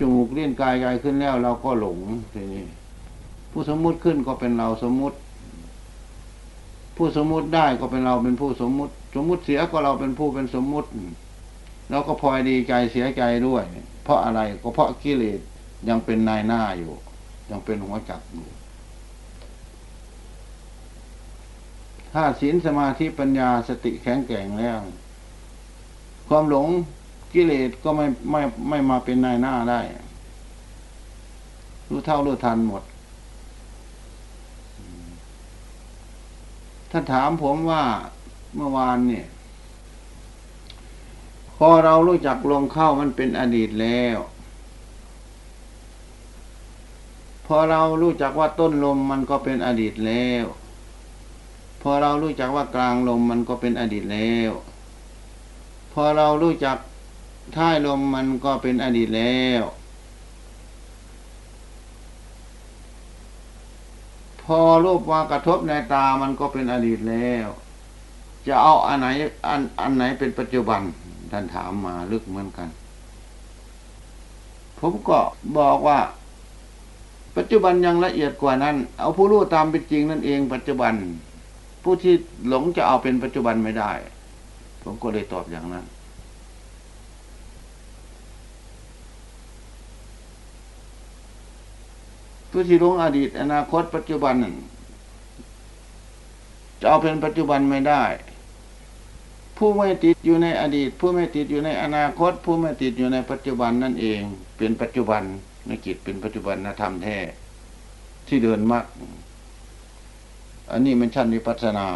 จมูกเลี้ยนกายกายขึ้นแล้ว เราก็หลงทีนี้ผู้สมมุติขึ้นก็เป็นเราสมมุติ ผู้สมมุติได้ก็เป็นเราเป็นผู้สมมุติ สมมุติเสียก็เราเป็นผู้เป็นสมมุติเราก็พลอยดีใจเสียใจด้วย เพราะอะไรก็เพราะกิเลสยังเป็นนายหน้าอยู่ ยังเป็นหัวจักอยู่ถ้าศีลสมาธิปัญญาสติแข็งแกร่งแล้ว ความหลง กิเลสก็ไม่ไม่ไม่มาเป็นนายหน้าได้ รู้เท่ารู้ทันหมดท่านถามผมว่าเมื่อวานเนี่ย พอเรารู้จักลมเข้ามันเป็นอดีตแล้ว พอเรารู้จักว่าต้นลมมันก็เป็นอดีตแล้วพอเรารู้จักว่ากลางลมมันก็เป็นอดีตแล้ว พอเรารู้จัก ท้ายลมมันก็เป็นอดีตแล้ว พอรูปว่ากระทบในตามันก็เป็นอดีตแล้ว จะเอาอันไหนอันอันไหนเป็นปัจจุบันท่านถามมาลึกเหมือนกัน ผมก็บอกว่า ปัจจุบันยังละเอียดกว่านั้น เอาผู้รู้ตามเป็นจริงนั่นเอง ปัจจุบัน ผู้ที่หลงจะเอาเป็นปัจจุบันไม่ได้ ผมก็เลยตอบอย่างนั้น ผู้ที่หลงอดีต อนาคตปัจจุบันจะเอาเป็นปัจจุบันไม่ได้ ผู้ไม่ติดอยู่ในอดีต ผู้ไม่ติดอยู่ในอนาคต ผู้ไม่ติดอยู่ในปัจจุบันนั่นเอง เป็นปัจจุบันในจิตเป็นปัจจุบันนธรรมแท้ที่เดินมากอันนี้มันชั้นวิปัสนา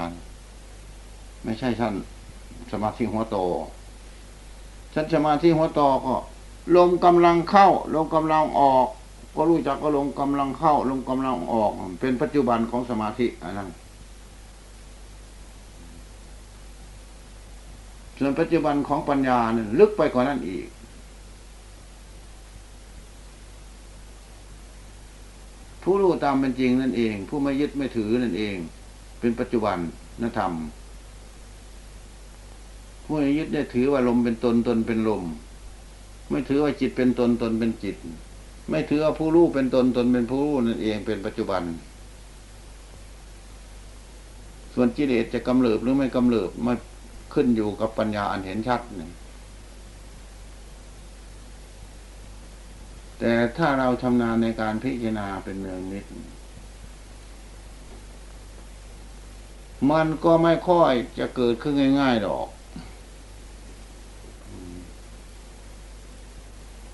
ไม่ใช่ชั้นสมาธิหัวโตชั้นสมาธิหัวโตก็ลมกำลังเข้าลมกำลังออก ก็รู้จักก็ลมกำลังเข้าลมกำลังออก เป็นปัจจุบันของสมาธิอันนั้นส่วนปัจจุบันของปัญญาเนี่ยลึกไปกว่านั้นอีก ผู้รู้ตามเป็นจริงนั่นเอง ผู้ไม่ยึดไม่ถือนั่นเอง เป็นปัจจุบันนธรรมผู้ไม่ยึดได้ถือว่าลมเป็นตนตนเป็นลม ไม่ถือว่าจิตเป็นตนตนเป็นจิต ไม่ถือว่าผู้รู้เป็นตนตนเป็นผู้รู้นั่นเองเป็นปัจจุบัน ส่วนกิเลสจะกำเริบหรือไม่กำเริบมาขึ้นอยู่กับปัญญาอันเห็นชัดนี่แต่ถ้าเราชำนาญในการพิจารณาเป็นเนืองนิด มันก็ไม่ค่อยจะเกิดขึ้นง่าย ๆ หรอก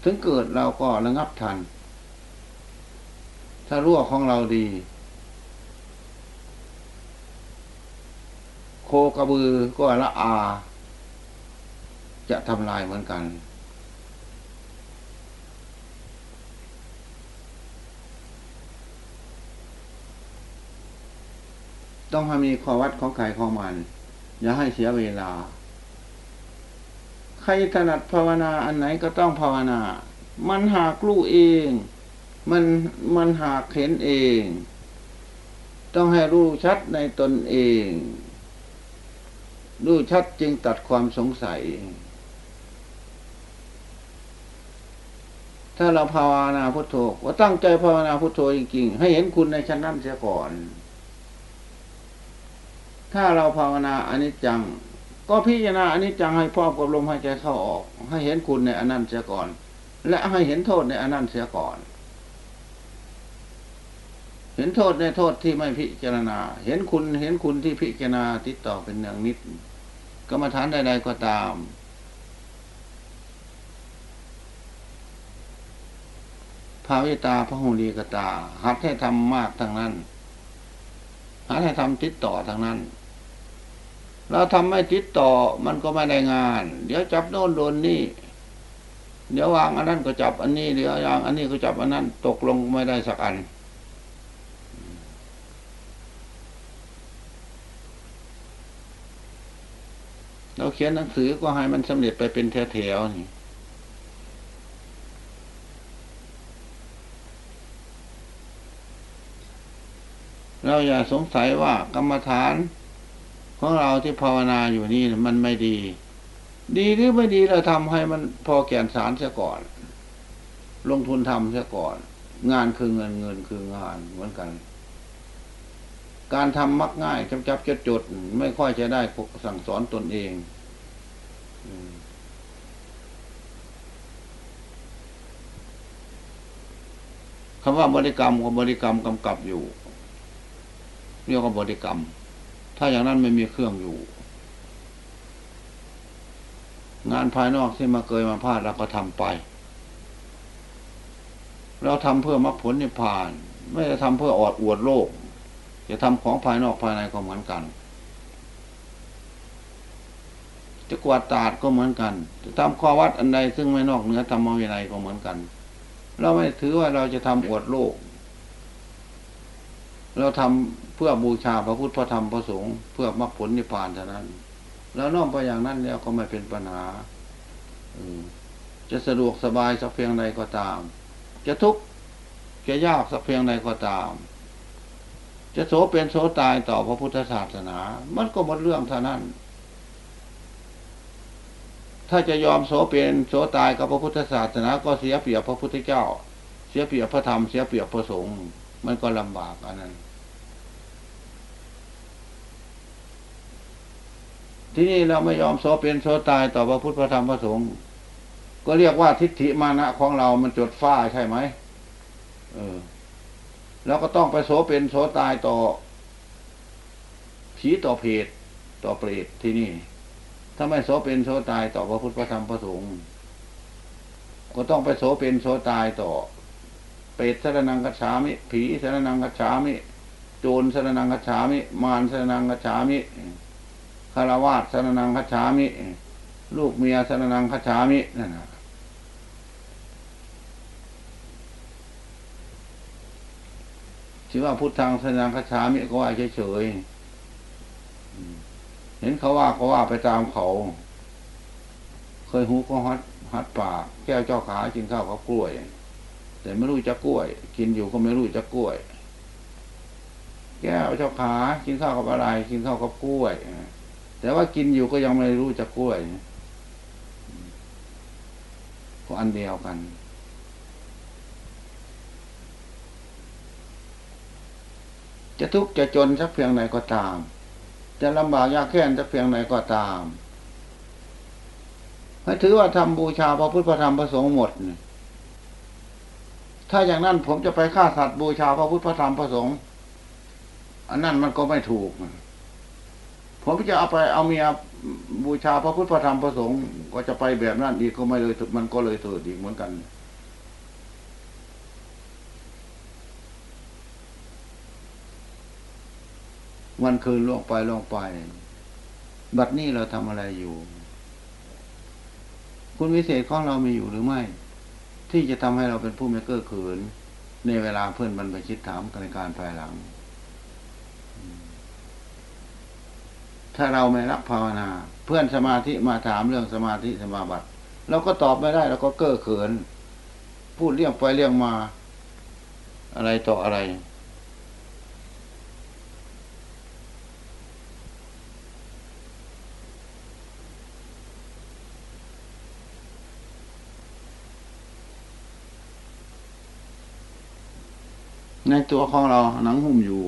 ถึงเกิดเราก็ระงับทัน ถ้ารั่วของเราดี โคกระบือก็ละอา จะทำลายเหมือนกันต้องให้มีข้อวัดของใครของมัน อย่าให้เสียเวลา ใครถนัดภาวนาอันไหนก็ต้องภาวนา มันหากรู้เอง มันมันหากเห็นเอง ต้องให้รู้ชัดในตนเอง รู้ชัดจึงตัดความสงสัย ถ้าเราภาวนาพุทโธก็ตั้งใจภาวนาพุทโธจริงๆ ให้เห็นคุณในชั้นนั้นเสียก่อน ถ้าเราภาวนาอนิจจัง ก็พิจารณาอันิจจังให้พร้อมกับลมหายใจเข้าออก ให้เห็นคุณในอนันต์เสียก่อน และให้เห็นโทษในอนันต์เสียก่อน เห็นโทษในโทษที่ไม่พิจารณา เห็นคุณเห็นคุณที่พิจารณาติดต่อเป็นอย่างนิดกรรมฐานใดๆก็ตาม ภาวิตาพระหุลีกตาหัดให้ทำมากทางนั้นหัดให้ทำติดต่อทางนั้น เราทำไม่ติดต่อมันก็ไม่ได้งาน เดี๋ยวจับโน่นโดนนี่ เดี๋ยววางอันนั้นก็จับอันนี้เดี๋ยววางอันนี้ก็จับอันนั้น ตกลงไม่ได้สักอัน เราเขียนหนังสือก็ให้มันสำเร็จไปเป็นแถวๆนี่เราอย่าสงสัยว่ากรรมฐาน ของเราที่ภาวนาอยู่นี่มันไม่ดี ดีหรือไม่ดีเราทำให้มันพอแก่นสารเสียก่อน ลงทุนทำเสียก่อน งานคือเงินเงินคืองานเหมือนกัน การทำมักง่ายจับจับจดจดไม่ค่อยจะได้สั่งสอนตนเองคำว่าบริกรรมกับบริกรรมกำกับอยู่เรียกว่าบริกรรม ถ้าอย่างนั้นไม่มีเครื่องอยู่ งานภายนอกที่มาเกยมาพลาดเราก็ทำไป เราทำเพื่อมรรคผลนิพพาน ไม่ได้ทำเพื่อออดอวดโลก จะทำของภายนอกภายในก็เหมือนกัน จะกวาดตาดก็เหมือนกัน จะทำข้อวัดอันใดซึ่งไม่นอกเหนือธรรมวินัยก็เหมือนกัน เราไม่ถือว่าเราจะทำอวดโลก เราทำเพื่อบูชาพระพุทธพระธรรมพระสงฆ์เพื่อมรรคผลนิพพานเท่านั้น แล้วน้อมไปอย่างนั้นแล้วก็ไม่เป็นปัญหาจะสะดวกสบายสักเพียงใดก็ตาม จะทุกข์จะยากสักเพียงใดก็ตาม จะโสเป็นโสตายต่อพระพุทธศาสนา มันก็หมดเรื่องเท่านั้น ถ้าจะยอมโสเป็นโสตายกับพระพุทธศาสนา ก็เสียเปรียบพระพุทธเจ้า เสียเปรียบพระธรรม เสียเปรียบพระสงฆ์ มันก็ลำบากอันนั้น ที่นี่เราไม่ยอมโสเป็นโสตายต่อพระพุทธพระธรรมพระสงฆ์ก็เรียกว่าทิฏฐิมานะของเรามันจดฝ้าใช่ไหมเออ แล้วก็ต้องไปโสเป็นโสตายต่อผีต่อเพศต่อเปรตที่นี่ถ้าไม่โสเป็นโสตายต่อพระพุทธพระธรรมพระสงฆ์ก็ต้องไปโสเป็นโสตายต่อ รตสรนังกัจฉามิ ผีสรนังกัจฉามิ โจรสรนังกัจฉามิ มารสรนังกัจฉามิคารวาสสนนังคัจฉามิ ลูกเมียสนนังคัจฉามินั่นนะชื่อว่าพุทธังสนังคัจฉามิก็ว่าเฉยๆ เห็นเขาว่าก็ว่าไปตามเขา เคยหูก็ฮัดฮัดปาก แก้วเจ้าขากินข้าวกับกล้วย แต่ไม่รู้จะกล้วย กินอยู่ก็ไม่รู้จะกล้วย แก้วเจ้าขากินข้าวกับอะไร กินข้าวกับกล้วยแต่ว่ากินอยู่ก็ยังไม่รู้จะกล้วยก็อันเดียวกัน จะทุกข์จะจนสักเพียงไหนก็ตาม จะลำบากยากแค้นสักเพียงไหนก็ตามให้ถือว่าทำบูชาพระพุทธธรรมพระสงฆ์หมด ถ้าอย่างนั้นผมจะไปฆ่าสัตว์บูชาพระพุทธพระธรรมพระสงฆ์อันนั้นมันก็ไม่ถูก ผมจะเอาไปเอาเมียบูชาพระพุทธพระธรรมพระสงฆ์ก็จะไปแบบนั้นอีกก็ไม่เลยมันก็เลยเถิดอีกเหมือนกันวันคืนล่วงไปล่วงไป บัดนี้เราทำอะไรอยู่ คุณวิเศษของเรามีอยู่หรือไม่ ที่จะทำให้เราเป็นผู้ไม่เก้อเขิน ในเวลาเพื่อนมันไปชิดถามกันในการภายหลัง ถ้าเราไม่รักภาวนา เพื่อนสมาธิมาถามเรื่องสมาธิสมาบัติเราก็ตอบไม่ได้เราก็เก้อเขิน พูดเรื่องไปเรื่องมา อะไรต่ออะไร ในตัวของเราหนังหุ้มอยู่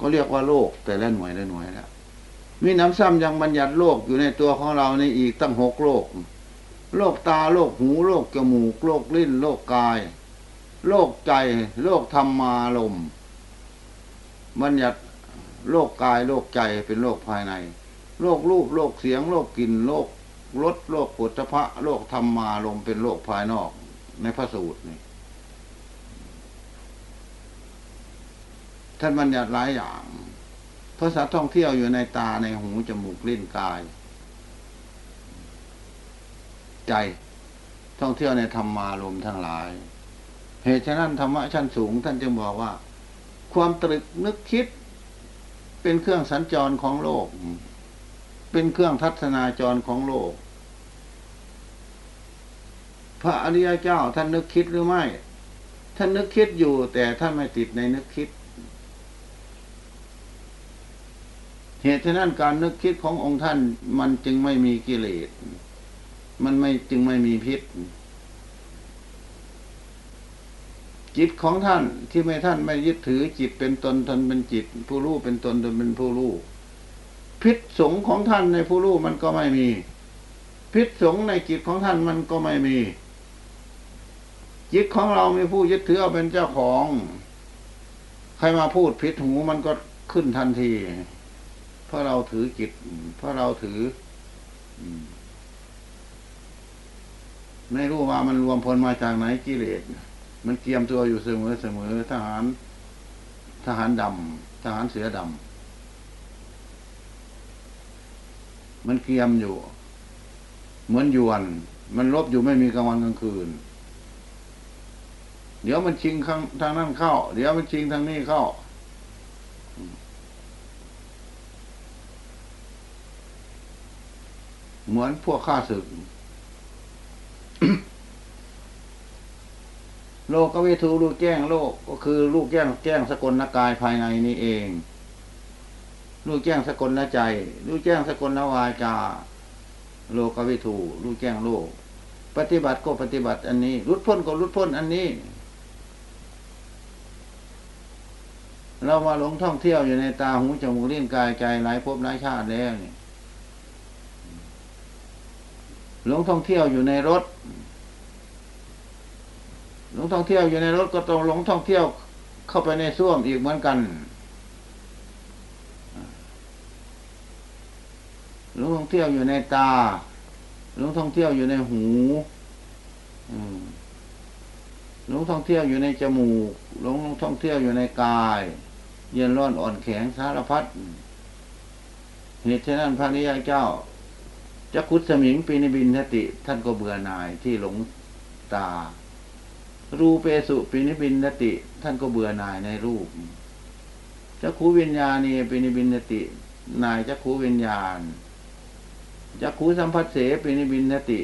ก็เรียกว่าโลกแต่ละหน่วยละหน่วยแล้วมีน้ำซ้ำยังบัญญัติโลกอยู่ในตัวของเราในอีกตั้งหกโลก โลกตาโลกหูโลกจมูกโลกลิ้น โลกกาย โลกใจ โลกธรรมารมบัญญัติโลกกายโลกใจเป็นโลกภายใน โลกรูปโลกเสียง โลกกลิ่นโลกรสโลกปุถะโลกธรรมารมเป็นโลกภายนอกในพระสูตรนี่ ท่านบัญญัติหลายอย่างพราะสัตว์ท่องเที่ยวอยู่ในตาในหูจมูกลิ้นกาย ใจท่องเที่ยวในธรรมารมทั้งหลาย เหตุฉะนั้นธรรมะชั้นสูง ท่านจึงบอกว่า ความตรึกนึกคิด เป็นเครื่องสัญจรของโลก เป็นเครื่องทัศนาจรของโลก พระอริยเจ้าท่านนึกคิดหรือไม่ ท่านนึกคิดอยู่ แต่ท่านไม่ติดในนึกคิด เหตุฉะนั้นการนึกคิดขององค์ท่าน มันจึงไม่มีกิเลส มันไม่จึงไม่มีพิษ จิตของท่านที่ไม่ท่านไม่ยึดถือจิตเป็นตนตนเป็นจิต ผู้รู้เป็นตนตนเป็นผู้รู้พิษสงของท่านในผู้รู้มันก็ไม่มี พิษสงในจิตของท่านมันก็ไม่มี จิตของเรามีผู้ยึดถือเอาเป็นเจ้าของ ใครมาพูดพิษหูมันก็ขึ้นทันที เพราะเราถือจิต เพราะเราถือไม่รู้ว่ามันรวมพลมาจากไหนกิเลสมันเกียมตัวอยู่เสมอเสมอทหาร ทหารดำทหารเสือดำมันเกียมอยู่ เหมือนยวน มันลบอยู่ไม่มีกลางวันกลางคืน เดี๋ยวมันชิงข้างทางนั้นเข้า เดี๋ยวมันชิงทางนี้เข้า เหมือนพวกข้าศึก โลกวิทูลูกแจ้งโลกก็คือลูกแจ้งแจ้งสกลนกายภายในนี้เอง ลูกแจ้งสกลนใจ ลูกแจ้งสกลนวาจา โลกวิทูลูกแจ้งโลก ปฏิบัติก็ปฏิบัติอันนี้ รุดพ้นก็รุดพ้นอันนี้ เรามาหลงท่องเที่ยวอยู่ในตาหูจมูกลิ้นกายใจหลายภพหลายชาติแล้วนี่ หลงท่องเที่ยวอยู่ในรถ หลงท่องเที่ยวอยู่ในรถก็ต้องหลงท่องเที่ยวเข้าไปในส้วมอีกเหมือนกัน หลงท่องเที่ยวอยู่ในตา หลงท่องเที่ยวอยู่ในหูหลงท่องเที่ยวอยู่ในจมูก หลงท่องเที่ยวอยู่ในกาย เย็นร้อนอ่อนแข็งสารพัดเหตุฉะนั้นพระนิยเจ้า จะคุดสมิงปีนิบินทติ ท่านก็เบื่อหน่ายที่หลงตา รูเปสุปินิบินนติ ท่านก็เบื่อหน่ายในรูปจักขูวิญญาณีปินิบินนตินายจักขูวิญญาณจักขูสัมผัสเสปินิบินนติ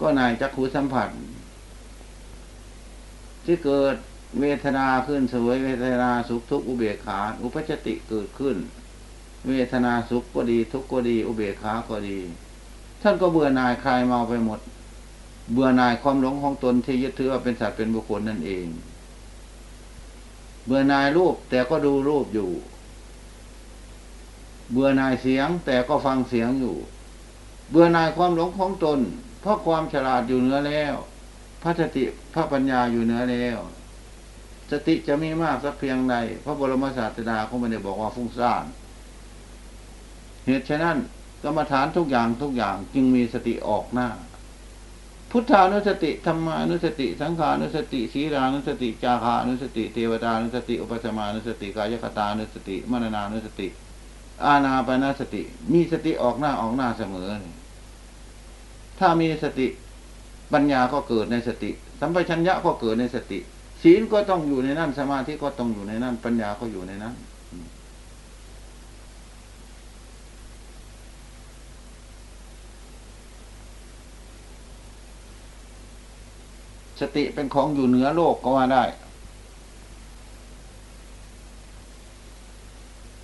ก็นายจักขูสัมผัส ที่เกิดเวทนาขึ้น สวยเวทนาสุขทุกข์อุเบกขา อุปจติเกิดขึ้น เวทนาสุขก็ดี ทุกข์ก็ดี อุเบกขาก็ดี ท่านก็เบื่อหน่ายคลายเมาไปหมด เบื่อหน่ายความหลงของตนที่ยึดถือว่าเป็นสัตว์เป็นบุคคลนั่นเอง เบื่อหน่ายรูปแต่ก็ดูรูปอยู่ เบื่อหน่ายเสียงแต่ก็ฟังเสียงอยู่ เบื่อหน่ายความหลงของตน เพราะความฉลาดอยู่เหนือแล้วพระสติพระปัญญาอยู่เหนือแล้วสติจะมีมากสักเพียงใดพระบรมศาสดาเขาไม่ได้บอกว่าฟุ้งซ่าน เหตุฉะนั้นกรรมฐานทุกอย่างทุกอย่างจึงมีสติออกหน้า พุทธานุสติธรรมานุสติ สังขานุสติศีลานุสติ จาคานุสติ เทวตานุสติ อุปสมานุสติกายคตานุสติมรณานุสติ อาณาปณสติ มีสติออกหน้าออกหน้าเสมอ ถ้ามีสติปัญญาก็เกิดในสติ สัมปชัญญะก็เกิดในสติ ศีลก็ต้องอยู่ในนั้นสมาธิก็ต้องอยู่ในนั้น ปัญญาก็อยู่ในนั้น สติเป็นของอยู่เหนือโลกก็ว่าได้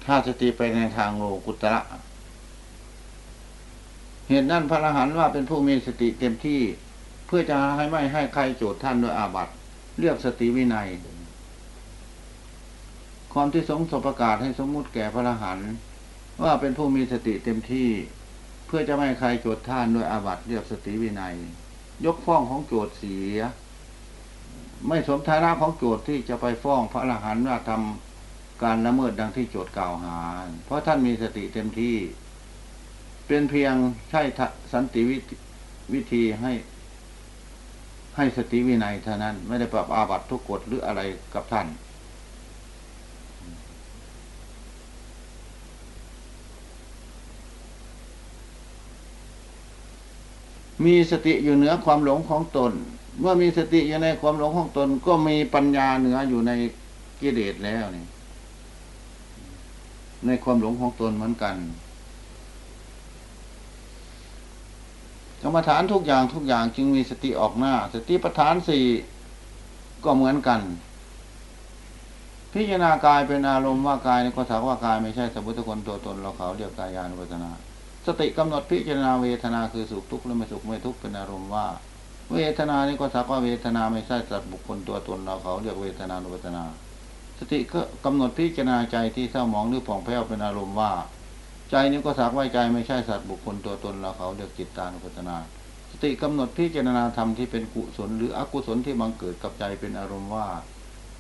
ถ้าสติไปในทางโลกุตระเหตุนั้นพระอรหันต์ว่าเป็นผู้มีสติเต็มที่ เพื่อจะให้ไม่ให้ใครโจทย์ท่านด้วยอาบัติเรียกสติวินัย ความที่สงฆ์ประกาศให้สมมุติแก่พระอรหันต์ว่าเป็นผู้มีสติเต็มที่ เพื่อจะไม่ใครโจทย์ท่านด้วยอาบัติเรียกสติวินัย ยกฟ้องของโจทย์เสีย ไม่สมฐานะของโจทย์ที่จะไปฟ้องพระอรหันต์ว่าทำการละเมิดดังที่โจทย์กล่าวหา เพราะท่านมีสติเต็มที่ เป็นเพียงใช่สันติวิธีให้ให้สติวินัยเท่านั้น ไม่ได้ปรับอาบัตทุกกฎหรืออะไรกับท่าน มีสติอยู่เหนือความหลงของตน เมื่อมีสติอยู่ในความหลงของตนก็มีปัญญาเหนืออยู่ในกิเลสแล้วนี่ ในความหลงของตนเหมือนกันกรรมฐานทุกอย่างทุกอย่างจึงมีสติออกหน้า สติปัฏฐานสี่ก็เหมือนกัน พิจารณากายเป็นอารมณ์ว่ากายในข้อถากว่ากายไม่ใช่สมบุติคนตัวตนเราเขาเรียกกายานุปัสนา สติกำหนดพิจารณาเวทนาคือสุขทุกข์และไม่สุขไม่ทุกข์เป็นอารมณ์ว่า เวทนานี่ก็สักว่าเวทนาไม่ใช่สัตว์บุคคลตัวตนเราเขาเรียกเวทนานุปัสนา สติก็กำหนดพิจารณาใจที่เศร้าหมองหรือผ่องแผ้วเป็นอารมณ์ว่า ใจนี้ก็สักว่าใจไม่ใช่สัตว์บุคคลตัวตนเราเขาเรียกจิตตานุปัสนา สติกำหนดพิจารณาธรรมที่เป็นกุศล หรืออกุศลที่บังเกิดกับใจเป็นอารมณ์ว่า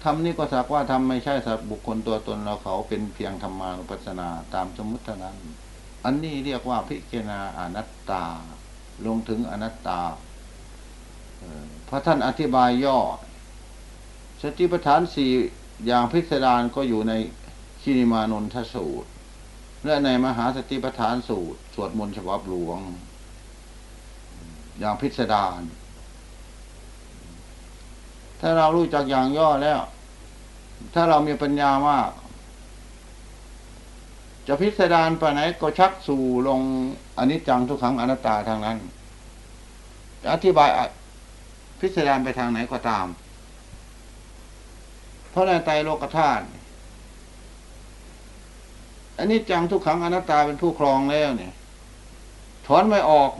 ธรรมนี้ก็สักว่าธรรมไม่ใช่สัตว์บุคคลตัวตนเราเขาเป็นเพียงธรรมานุปัสสนาตามสมมติเท่านั้น อันนี้เรียกว่าพิจารณาอนัตตา ลงถึงอนัตตา พระท่านอธิบายย่อ สติปัฏฐานสี่อย่างพิสดารก็อยู่ในชินิมานนทสูตร และในมหาสติปัฏฐานสูตร สวดมนต์ฉบับหลวง อย่างพิสดารถ้าเรารู้จักอย่างย่อแล้ว ถ้าเรามีปัญญามาก จะพิสดารไปไหนก็ชักสู่ลงอนิจจังทุกขังอนัตตาทางนั้น อธิบาย พิสดารไปทางไหนก็ตาม เพราะในไตโลกธาตุอันนี้จังทุกขังอนัตตาเป็นผู้ครองแล้วเนี่ย ถอนไม่ออก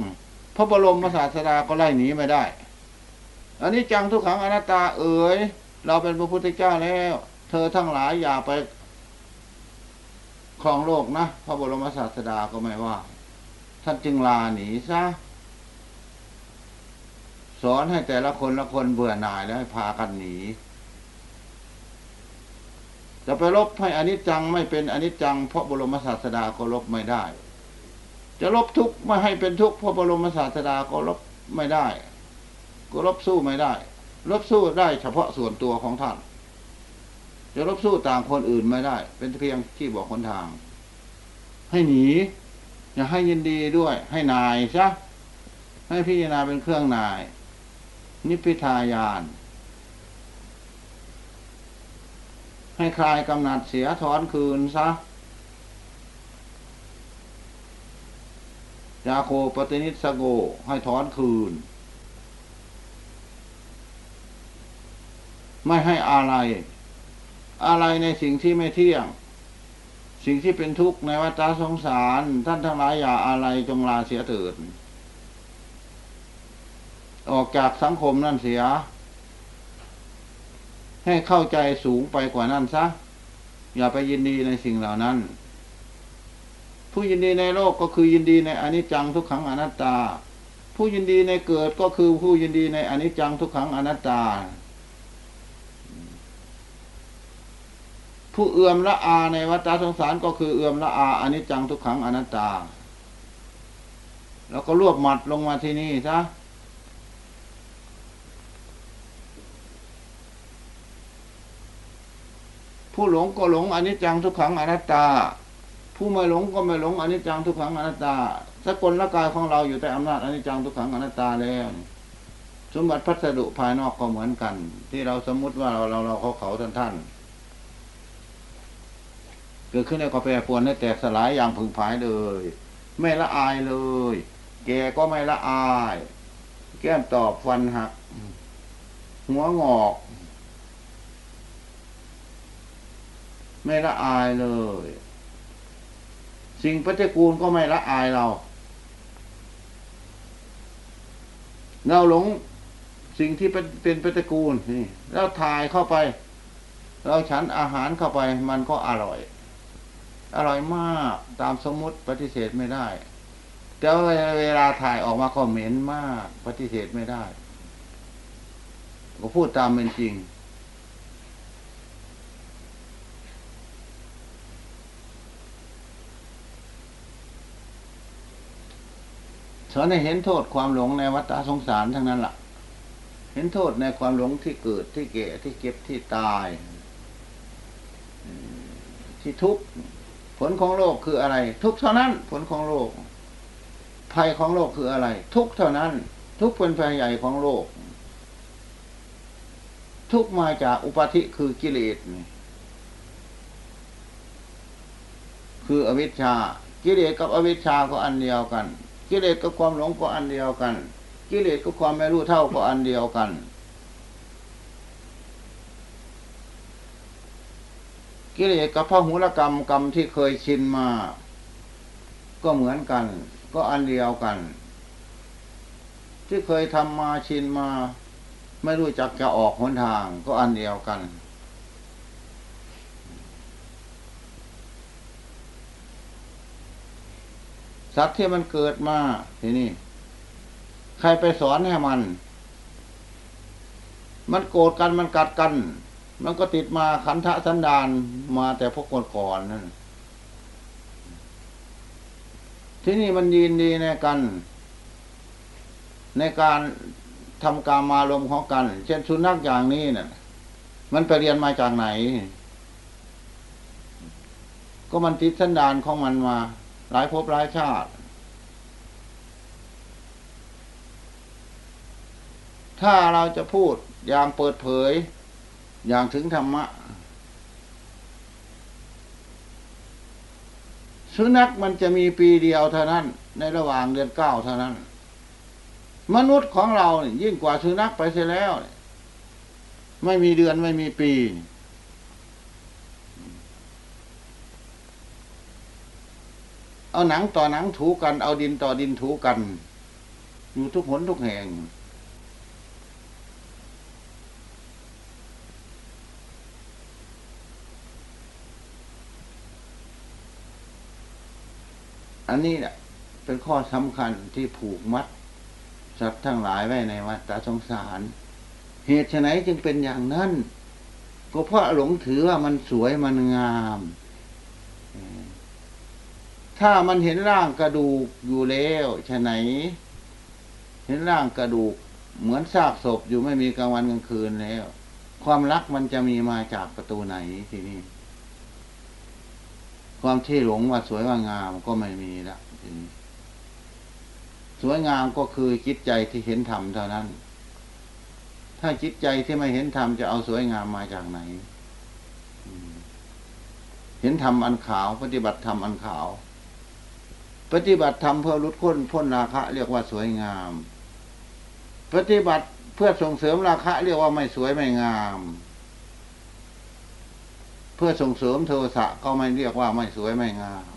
พระบรมศาสดาก็ไล่หนีไม่ได้ อันนี้จังทุกขังอนัตตาเอ๋ยเราเป็นพระพุทธเจ้าแล้ว เธอทั้งหลายอย่าไปครองโลกนะพระบรมศาสดาก็ไม่ว่า ท่านจึงลาหนีซะ สอนให้แต่ละคนละคนเบื่อหน่ายแล้วให้พากันหนี จะไปลบให้อนิจจังไม่เป็นอนิจจัง เพราะบรมศาสดาก็ลบไม่ได้ จะลบทุกข์ไม่ให้เป็นทุกข์เพราะบรมศาสดาก็ลบไม่ได้ ก็ลบสู้ไม่ได้ ลบสู้ได้เฉพาะส่วนตัวของท่าน จะลบสู้ต่างคนอื่นไม่ได้ เป็นเพียงที่บอกคนทาง ให้หนี อย่าให้ยินดีด้วย ให้นายซะให้พิจารณาเป็นเครื่องนาย นิพพิทายาน ให้คลายกำหนัดเสียถอนคืนซะยาโคปตินิสโกให้ถอนคืน ไม่ให้อะไร อะไรในสิ่งที่ไม่เที่ยง สิ่งที่เป็นทุกข์ในวัฏสงสาร ท่านทั้งหลายอย่าอะไรจงลาเสียเถิด ออกจากสังคมนั่นเสีย ให้เข้าใจสูงไปกว่านั้นซะ อย่าไปยินดีในสิ่งเหล่านั้น ผู้ยินดีในโลกก็คือยินดีในอนิจจังทุกขังอนัตตา ผู้ยินดีในเกิดก็คือผู้ยินดีในอนิจจังทุกขังอนัตตา ผู้เอื่อมละอาในวัฏสงสารก็คือเอื่อมละอาอนิจจังทุกขังอนัตตา แล้วก็รวบหมัดลงมาที่นี่ซะ ผู้หลงก็หลงอนิจจังทุกขังอนัตตา ผู้ไม่หลงก็ไม่หลงอนิจจังทุกขังอนัตตาสกลละกายของเราอยู่ใต้อำนาจอนิจจังทุกขังอนัตตาแล้วสมบัติพัสดุภายนอกก็เหมือนกัน ที่เราสมมุติว่าเราเราเราเขาเขาท่านท่านเกิดขึ้นในกาแฟปวนให้แตกสลายอย่างผึ่งผายเลย ไม่ละอายเลย แกก็ไม่ละอาย แก้มตอบฟันหัก หัวงอก ไม่ละอายเลย สิ่งปฏิกูลก็ไม่ละอายเรา เราหลงสิ่งที่เป็นเป็นปฏิกูลนี่แล้วทายเข้าไป เราฉันอาหารเข้าไปมันก็อร่อย อร่อยมากตามสมมติปฏิเสธไม่ได้ แต่เวลาถ่ายออกมาก็เหม็นมากปฏิเสธไม่ได้ ก็พูดตามเป็นจริง สอนให้เห็นโทษความหลงในวัฏสงสารทั้งนั้นละ่ะ เห็นโทษในความหลงที่เกิดที่เก่ที่เก็บที่ตายที่ทุกข์ผลของโลกคืออะไร ทุกเท่านั้น ผลของโลก ภัยของโลกคืออะไร ทุกเท่านั้น ทุกเป็นภัยใหญ่ของโลก ทุกมาจากอุปาทิคือกิเลสคืออวิชชา กิเลสกับอวิชชาก็อันเดียวกัน กิเลสกับความหลงก็อันเดียวกัน กิเลสกับความไม่รู้เท่าก็อันเดียวกัน กิเลสกับพระหุรกรรมกรรมที่เคยชินมา ก็เหมือนกัน ก็อันเดียวกันทที่เคยทำมาชินมา ไม่รู้จักจะออกหนทาง ก็อันเดียวกัน สัตว์ที่มันเกิดมาทีนี่ใครไปสอนให้มัน มันโกรธกันมันกัดกัน มันก็ติดมาขันธะสันดานมาแต่พวกก่อนนั่นที่นี่มันยินดีในกัน ในการทำการมารมของกัน เช่นสุนัขอย่างนี้น่ะมันไปเรียนมาจากไหน ก็มันติดสันดานของมันมา หลายภพหลายชาติ ถ้าเราจะพูดอย่างเปิดเผย อย่างถึงธรรมะ สุนัขมันจะมีปีเดียวเท่านั้น ในระหว่างเดือนเก้าเท่านั้น มนุษย์ของเราเนี่ยยิ่งกว่าสุนัขไปเสียแล้ว ไม่มีเดือนไม่มีปีเเอาหนังต่อหนังถูกัน เอาดินต่อดินถูกัน อยู่ทุกหนทุกแห่ง อันนี้แหละเป็นข้อสำคัญที่ผูกมัดสัตว์ทั้งหลายไว้ในวัฏสงสาร เหตุไฉนจึงเป็นอย่างนั้น ก็เพราะหลงถือว่ามันสวยมันงาม ถ้ามันเห็นร่างกระดูกอยู่แล้วฉะไหน เห็นร่างกระดูก เหมือนซากศพอยู่ไม่มีกลางวันกลางคืนแล้ว ความรักมันจะมีมาจากประตูไหนทีนี้ ความที่หลงว่าสวยว่างามก็ไม่มีละทีนี้สวยงามก็คือจิตใจที่เห็นธรรมเท่านั้น ถ้าจิตใจที่ไม่เห็นธรรมจะเอาสวยงามมาจากไหน เห็นธรรมอันขาว ปฏิบัติธรรมอันขาว ปฏิบัติธรรมเพื่อลดพ้นพ้นราคะ เรียกว่าสวยงาม ปฏิบัติเพื่อส่งเสริมราคะ เรียกว่าไม่สวยไม่งาม เพื่อส่งเสริมโทสะก็ไม่เรียกว่าไม่สวยไม่งาม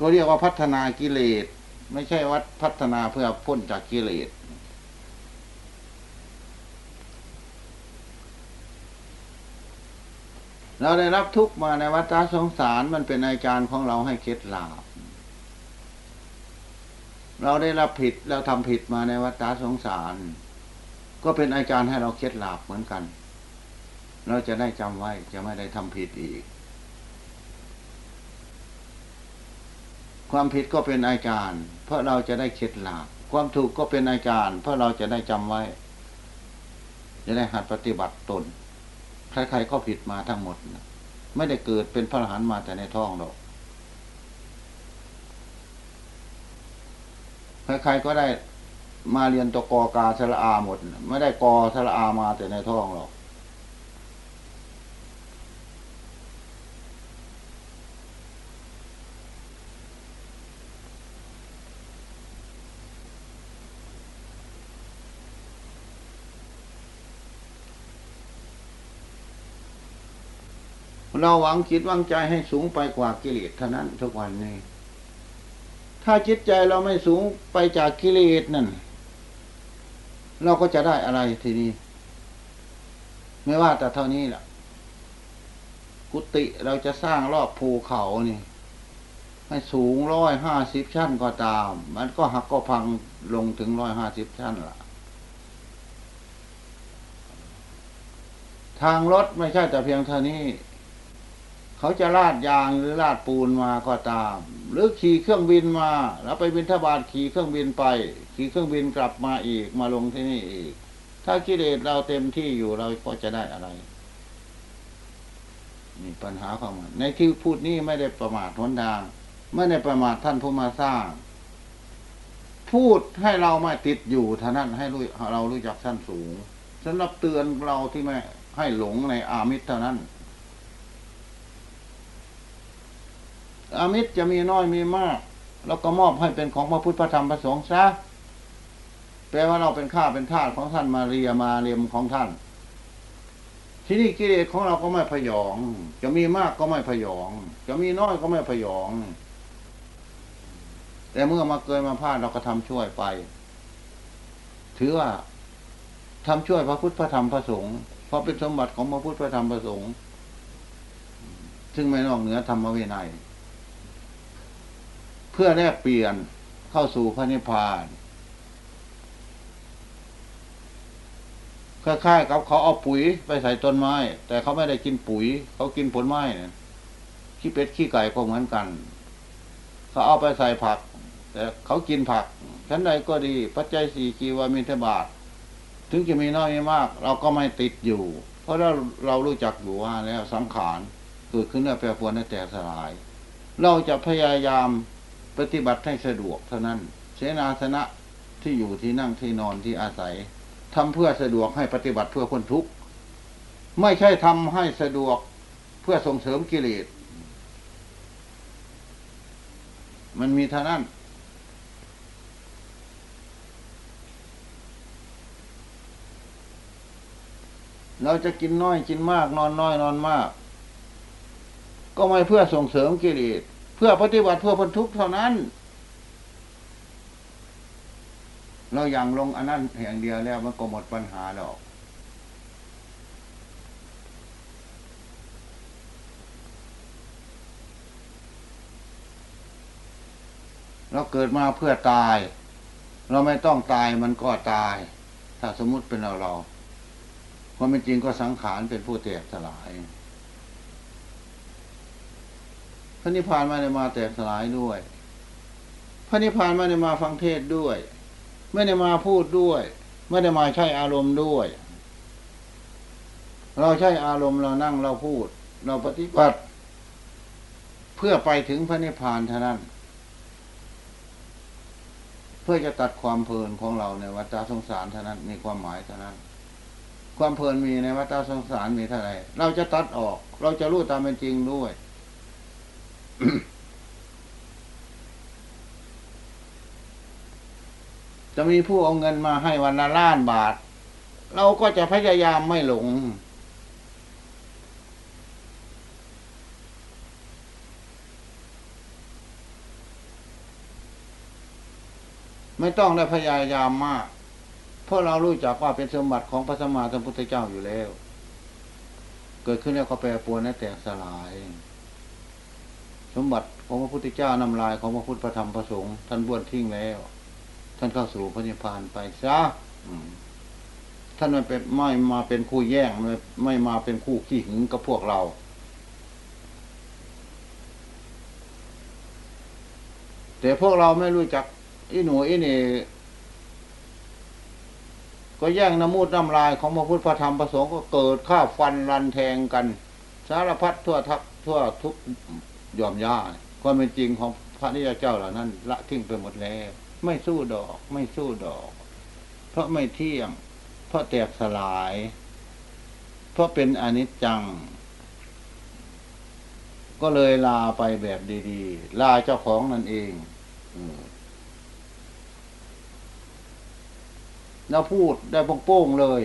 ก็เรียกว่าพัฒนากิเลส ไม่ใช่วัดพัฒนาเพื่อพ้นจากกิเลส เราได้รับทุกมาในวัฏสงสารมันเป็นอาจารย์ของเราให้เคล็ดลาบเราได้รับผิดเราทำผิดมาในวัฏสงสาร ก็เป็นอาจารย์ให้เราเคล็ดลาบเหมือนกัน เราจะได้จำไว้จะไม่ได้ทำผิดอีก ความผิดก็เป็นอาจารย์เพราะเราจะได้เคล็ดลาบความถูกก็เป็นอาจารย์เพราะเราจะได้จำไว้ จะได้หัดปฏิบัติตน ใครๆก็ผิดมาทั้งหมด ไม่ได้เกิดเป็นพระอรหันต์มาแต่ในท้องหรอกใครๆก็ได้มาเรียนตกอกาสละอาหมด ไม่ได้กอสละอามาแต่ในท้องหรอก เราหวังจิตหวังใจให้สูงไปกว่ากิเลสเท่านั้นทุกวันนี้ ถ้าจิตใจเราไม่สูงไปจากกิเลสนั่น เราก็จะได้อะไรทีนี้ ไม่ว่าแต่เท่านี้แหละกุฏิเราจะสร้างรอบภูเขานี่ให้สูงร้อยห้าสิบชั้นก็ตาม มันก็หักก็พังลงถึงร้อยห้าสิบชั้นละทางรถไม่ใช่แต่เพียงเท่านี้ เขาจะลาดยางหรือลาดปูนมาก็ตาม หรือขี่เครื่องบินมา แล้วไปบินทบาทขี่เครื่องบินไป ขี่เครื่องบินกลับมาอีกมาลงที่นี่อีก ถ้ากิเลสเราเต็มที่อยู่เราก็จะได้อะไรนี่ปัญหาของมันในที่พูดนี้ไม่ได้ประมาทหนทางไม่ได้ประมาทท่านผู้มาสร้าง พูดให้เราไม่ติดอยู่ท่านั้นให้รู้เรารู้จักสั้นสูงสำหรับเตือนเราที่ไม่ให้หลงในอามิตรเท่านั้น อามิตรจะมีน้อยมีมาก แล้วก็มอบให้เป็นของพระพุทธพระธรรมพระสงฆ์ซะแปลว่าเราเป็นข้าเป็นทาสของท่านมาเรียมาเรียมของท่าน ที่นี่กิเลสของเราก็ไม่พยอง จะมีมากก็ไม่พยอง จะมีน้อยก็ไม่พยอง แต่เมื่อมาเกยมาพลาดเราก็ทำช่วยไป ถือว่าทำช่วยพระพุทธพระธรรมพระสงฆ์เพราะเป็นสมบัติของพระพุทธพระธรรมพระสงฆ์ซึ่งไม่นอกเหนือธรรมวินัย พื่อแลกเปลี่ยนเข้าสู่พระนิพพานคล้ายๆกับเขาเอาปุ๋ยไปใส่ต้นไม้ แต่เขาไม่ได้กินปุ๋ย เขากินผลไม้เนี่ยขี้เป็ดขี้ไก่ก็เหมือนกัน เขาเอาไปใส่ผัก แต่เขากินผักชั้นใดก็ดี ปัจจัยสี่กีวามิทบาท ถึงจะมีน้อยไม่มาก เราก็ไม่ติดอยู่ เพราะเราเรารู้จักอยู่ว่าแล้วสังขารเกิดขึ้นแล้วแปรปรวนและแตกสลาย เราจะพยายาม ปฏิบัติให้สะดวกเท่านั้น เสนาสนะที่อยู่ที่นั่งที่นอนที่อาศัยทำเพื่อสะดวกให้ปฏิบัติเพื่อคนทุกข์ไม่ใช่ทำให้สะดวกเพื่อส่งเสริมกิเลสมันมีเท่านั้นเราจะกินน้อยกินมาก นอนน้อยนอนมาก ก็ไม่เพื่อส่งเสริมกิเลส เพื่อปฏิบัติเพื่อพ้นทุกข์เท่านั้น เราอย่างลงอันนั้นอย่างเดียวแล้วมันก็หมดปัญหาแล้วเราเกิดมาเพื่อตาย เราไม่ต้องตายมันก็ตาย ถ้าสมมุติเป็นเราเราความเป็นจริงก็สังขารเป็นผู้แตกสลาย พระนิพพานไม่ได้มาแตกสลายด้วย พระนิพพานไม่ได้มาฟังเทศด้วย ไม่ได้มาพูดด้วย ไม่ได้มาใช้อารมณ์ด้วย เราใช้อารมณ์เรานั่งเราพูด เราปฏิบัติ เพื่อไปถึงพระนิพพานเท่านั้น เพื่อจะตัดความเพลินของเราในวัฏสงสารเท่านั้นมีความหมายเท่านั้นความเพลินมีในวัฏสงสารมีเท่าไร เราจะตัดออก เราจะรู้ตามเป็นจริงด้วย จะมีผู้เอาเงินมาให้วันละล้านบาท เราก็จะพยายามไม่หลง ไม่ต้องได้พยายามมาก เพราะเรารู้จักว่าเป็นสมบัติของพระสมมาสัมพุทธเจ้าอยู่แล้ว เกิดขึ้นแล้วก็แปรปรวนและแตกสลาย มบัติของพระพุทธเจ้านำลายของพระพุทธธรรมพระสงฆ์ท่านบ้วนทิ้งแล้ว ท่านเข้าสู่พระนิพพานไปซะท่านไม่เป็นไม่มาเป็นคู่แย่งไม่ไม่มาเป็นคู่ขี้หึงกับพวกเรา แต่พวกเราไม่รู้จักอีหนูอีนี่ก็แย่งน้ำมูดน้ำลายของพระพุทธธรรมพระสงฆ์ก็เกิดข้าฟันรันแทงกัน สารพัดทั่วทักทั่วทุก ยอมย่าความเป็นจริงของพระนิยเจ้าเหล่านั้น ละทิ้งไปหมดแล้ว ไม่สู้ดอก ไม่สู้ดอก เพราะไม่เที่ยง เพราะแตกสลาย เพราะเป็นอนิจจัง ก็เลยลาไปแบบดีๆ ลาเจ้าของนั่นเองเราพูดได้โป้งๆเลย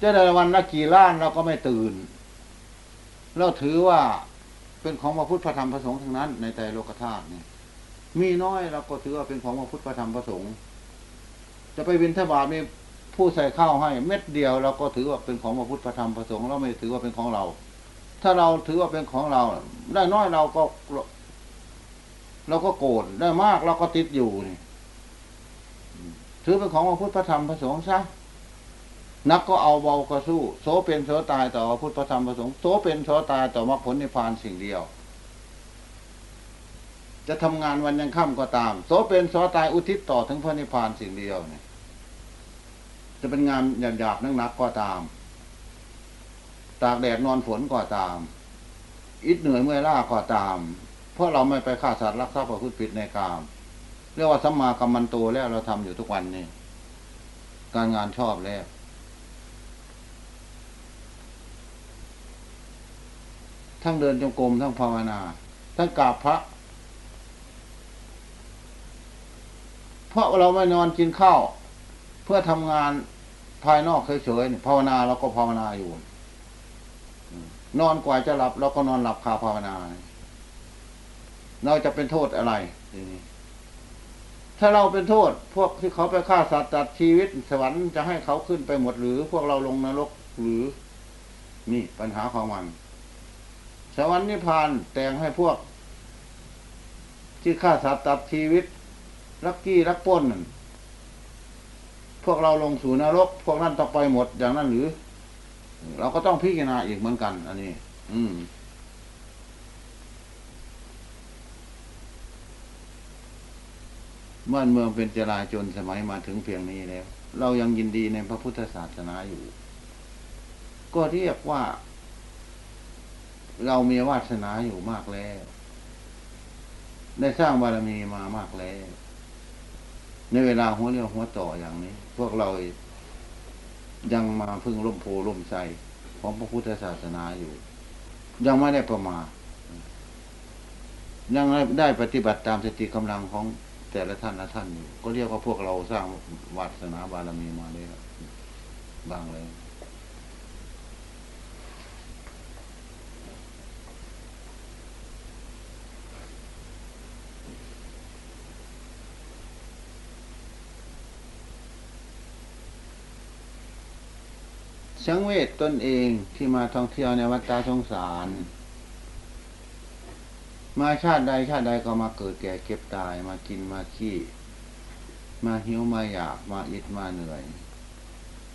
จะได้วันละกี่ล้านเราก็ไม่ตื่น เราถือว่า เป็นของพระพุทธพระธรรมพระสงฆ์ทั้งนั้น ในใจโลกธาตุนี่มีน้อยเราก็ถือว่าเป็นของพระพุทธพระธรรมพระสงฆ์จะไปบินทบาทมีผู้ใส่ข้าวให้ เม็ดเดียวเราก็ถือว่าเป็นของพระพุทธพระธรรมพระสงฆ์เราไม่ถือว่าเป็นของเรา ถ้าเราถือว่าเป็นของเรา ได้น้อยเราก็เราก็โกรธได้มากเราก็ติดอยู่นี่ถือเป็นของพระพุทธพระธรรมพระสงฆ์ซะ นักก็เอาเบาก็สู้ โสเป็นโสตายต่อพุทธธรรมประสงค์โสเป็นโสตายต่อมรรคผลนิพพานสิ่งเดียว จะทำงานวันยังค่ำก็ตาม โสเป็นโสตายอุทิศต่อถึงพระนิพพานสิ่งเดียวเนี่ยจะเป็นงานหยาบๆนักๆก็ตาม ตากแดดนอนฝนก็ตาม อิดเหนื่อยเมื่อยล้าก็ตาม เพราะเราไม่ไปฆ่าสัตว์รักทรัพย์ประพฤติผิดในกาม เรียกว่าสัมมากัมมันโตแล้วเราทำอยู่ทุกวันนี่การงานชอบแล้ว ทั้งเดินจงกรมทั้งภาวนา ทั้งกราบพระ เพราะเราไม่นอนกินข้าว เพื่อทำงานภายนอกเฉยๆภาวนาเราก็ภาวนาอยู่ นอนกว่าจะหลับเราก็นอนหลับคาภาวนา เราจะเป็นโทษอะไรทีนี้ถ้าเราเป็นโทษ พวกที่เขาไปฆ่าสัตว์ตัดชีวิตสวรรค์จะให้เขาขึ้นไปหมดหรือพวกเราลงนรกหรือ นี่ปัญหาของมัน สวรรค์นิพพานแต่งให้พวก ที่ฆ่าสัตว์ตัดชีวิตลักกี้ลักป้นนั่นพวกเราลงสู่นรก พวกนั้นต้องไปหมดอย่างนั้นหรือ เราก็ต้องพิจารณาอีกเหมือนกัน อันนี้ อืมบ้านเมืองเป็นจราจนสมัยมาถึงเพียงนี้แล้ว เรายังยินดีในพระพุทธศาสนาอยู่ ก็เรียกว่า เรามีวาสนาอยู่มากแล้ว ได้สร้างบารมีมามากแล้ว ในเวลาหัวเรียวหัวต่ออย่างนี้ พวกเรายังมาพึ่งร่มโพร่มใจของพระพุทธศาสนาอยู่ ยังไม่ได้ประมาทยังได้ปฏิบัติตามสติกำลังของแต่ละท่านละท่านอยู่ ก็เรียกว่าพวกเราสร้างวาสนาบารมีมาได้บางเลย สังเวชตนเองที่มาท่องเที่ยวในวัดตาสงสาร มาชาติใดชาติใดก็มาเกิดแก่เก็บตายมากินมาขี้ มาหิวมาอยากมาอิดมาเหนื่อย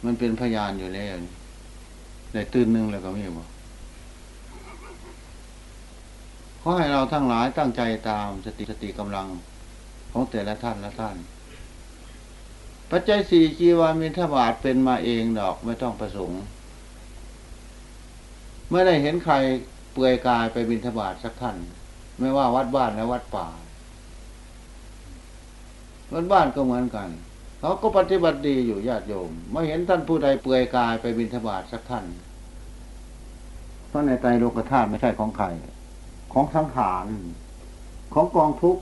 มันเป็นพยานอยู่แล้วได้ตื่นหนึ่งแล้วก็ไม่บอกขอให้เราทั้งหลายตั้งใจตามสติสติกำลังของแต่ละท่านละท่าน ปัจจัยสี่จีวามินทบาทเป็นมาเองดอกไม่ต้องประสงค์ไม่ได้เห็นใครเปลือยกายไปบินทบาทสักท่านไม่ว่าวัดบ้านและวัดป่า วัดบ้านก็เหมือนกันเขาก็ปฏิบัติดีอยู่ญาติโยมไม่เห็นท่านผู้ใดเปลือยกายไปบินทบาทสักท่านเพราะในใจโลกธาตุไม่ใช่ของใครของสังขารของกองทุกข์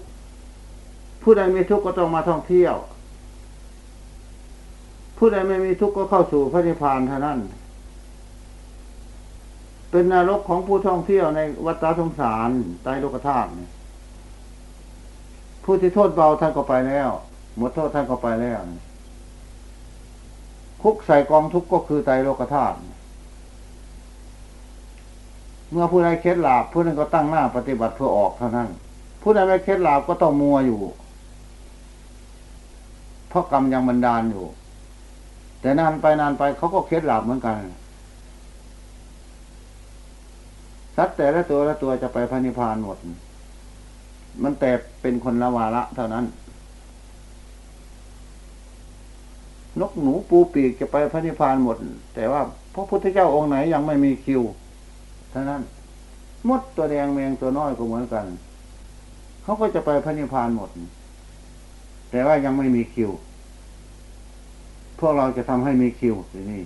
ผู้ใดมีทุกข์ก็ต้องมาท่องเที่ยว ผู้ใดไม่มีทุกข์ก็เข้าสู่พระนิพพานเท่านั้น เป็นนรกของผู้ท่องเที่ยวในวัฏสงสารใต้โลกธาตุผู้ที่โทษเบาท่านก็ไปแล้ว หมดโทษท่านก็ไปแล้ว คุกใส่กองทุกข์ก็คือไตโลกธาตุเมื่อผู้ใดเคล็ดลาบผู้นั้นก็ตั้งหน้าปฏิบัติเพื่อออกเท่านั้น ผู้ใดไม่เคล็ดลาบก็ต้องมัวอยู่ เพราะกรรมยังบันดาลอยู่ แต่นานไปนานไปเขาก็เคล็ดหลาบเหมือนกันสัตว์แต่ละตัวละตัวจะไปพระนิพพานหมด มันแต่เป็นคนละวาระเท่านั้น นกหนูปูปีกจะไปพระนิพพานหมด แต่ว่าพระพุทธเจ้าองค์ไหนยังไม่มีคิวเท่านั้นมดตัวแดงแมงตัวน้อยก็เหมือนกัน เขาก็จะไปพระนิพพานหมด แต่ว่ายังไม่มีคิว วกเราจะทำให้มีคิวทีนี้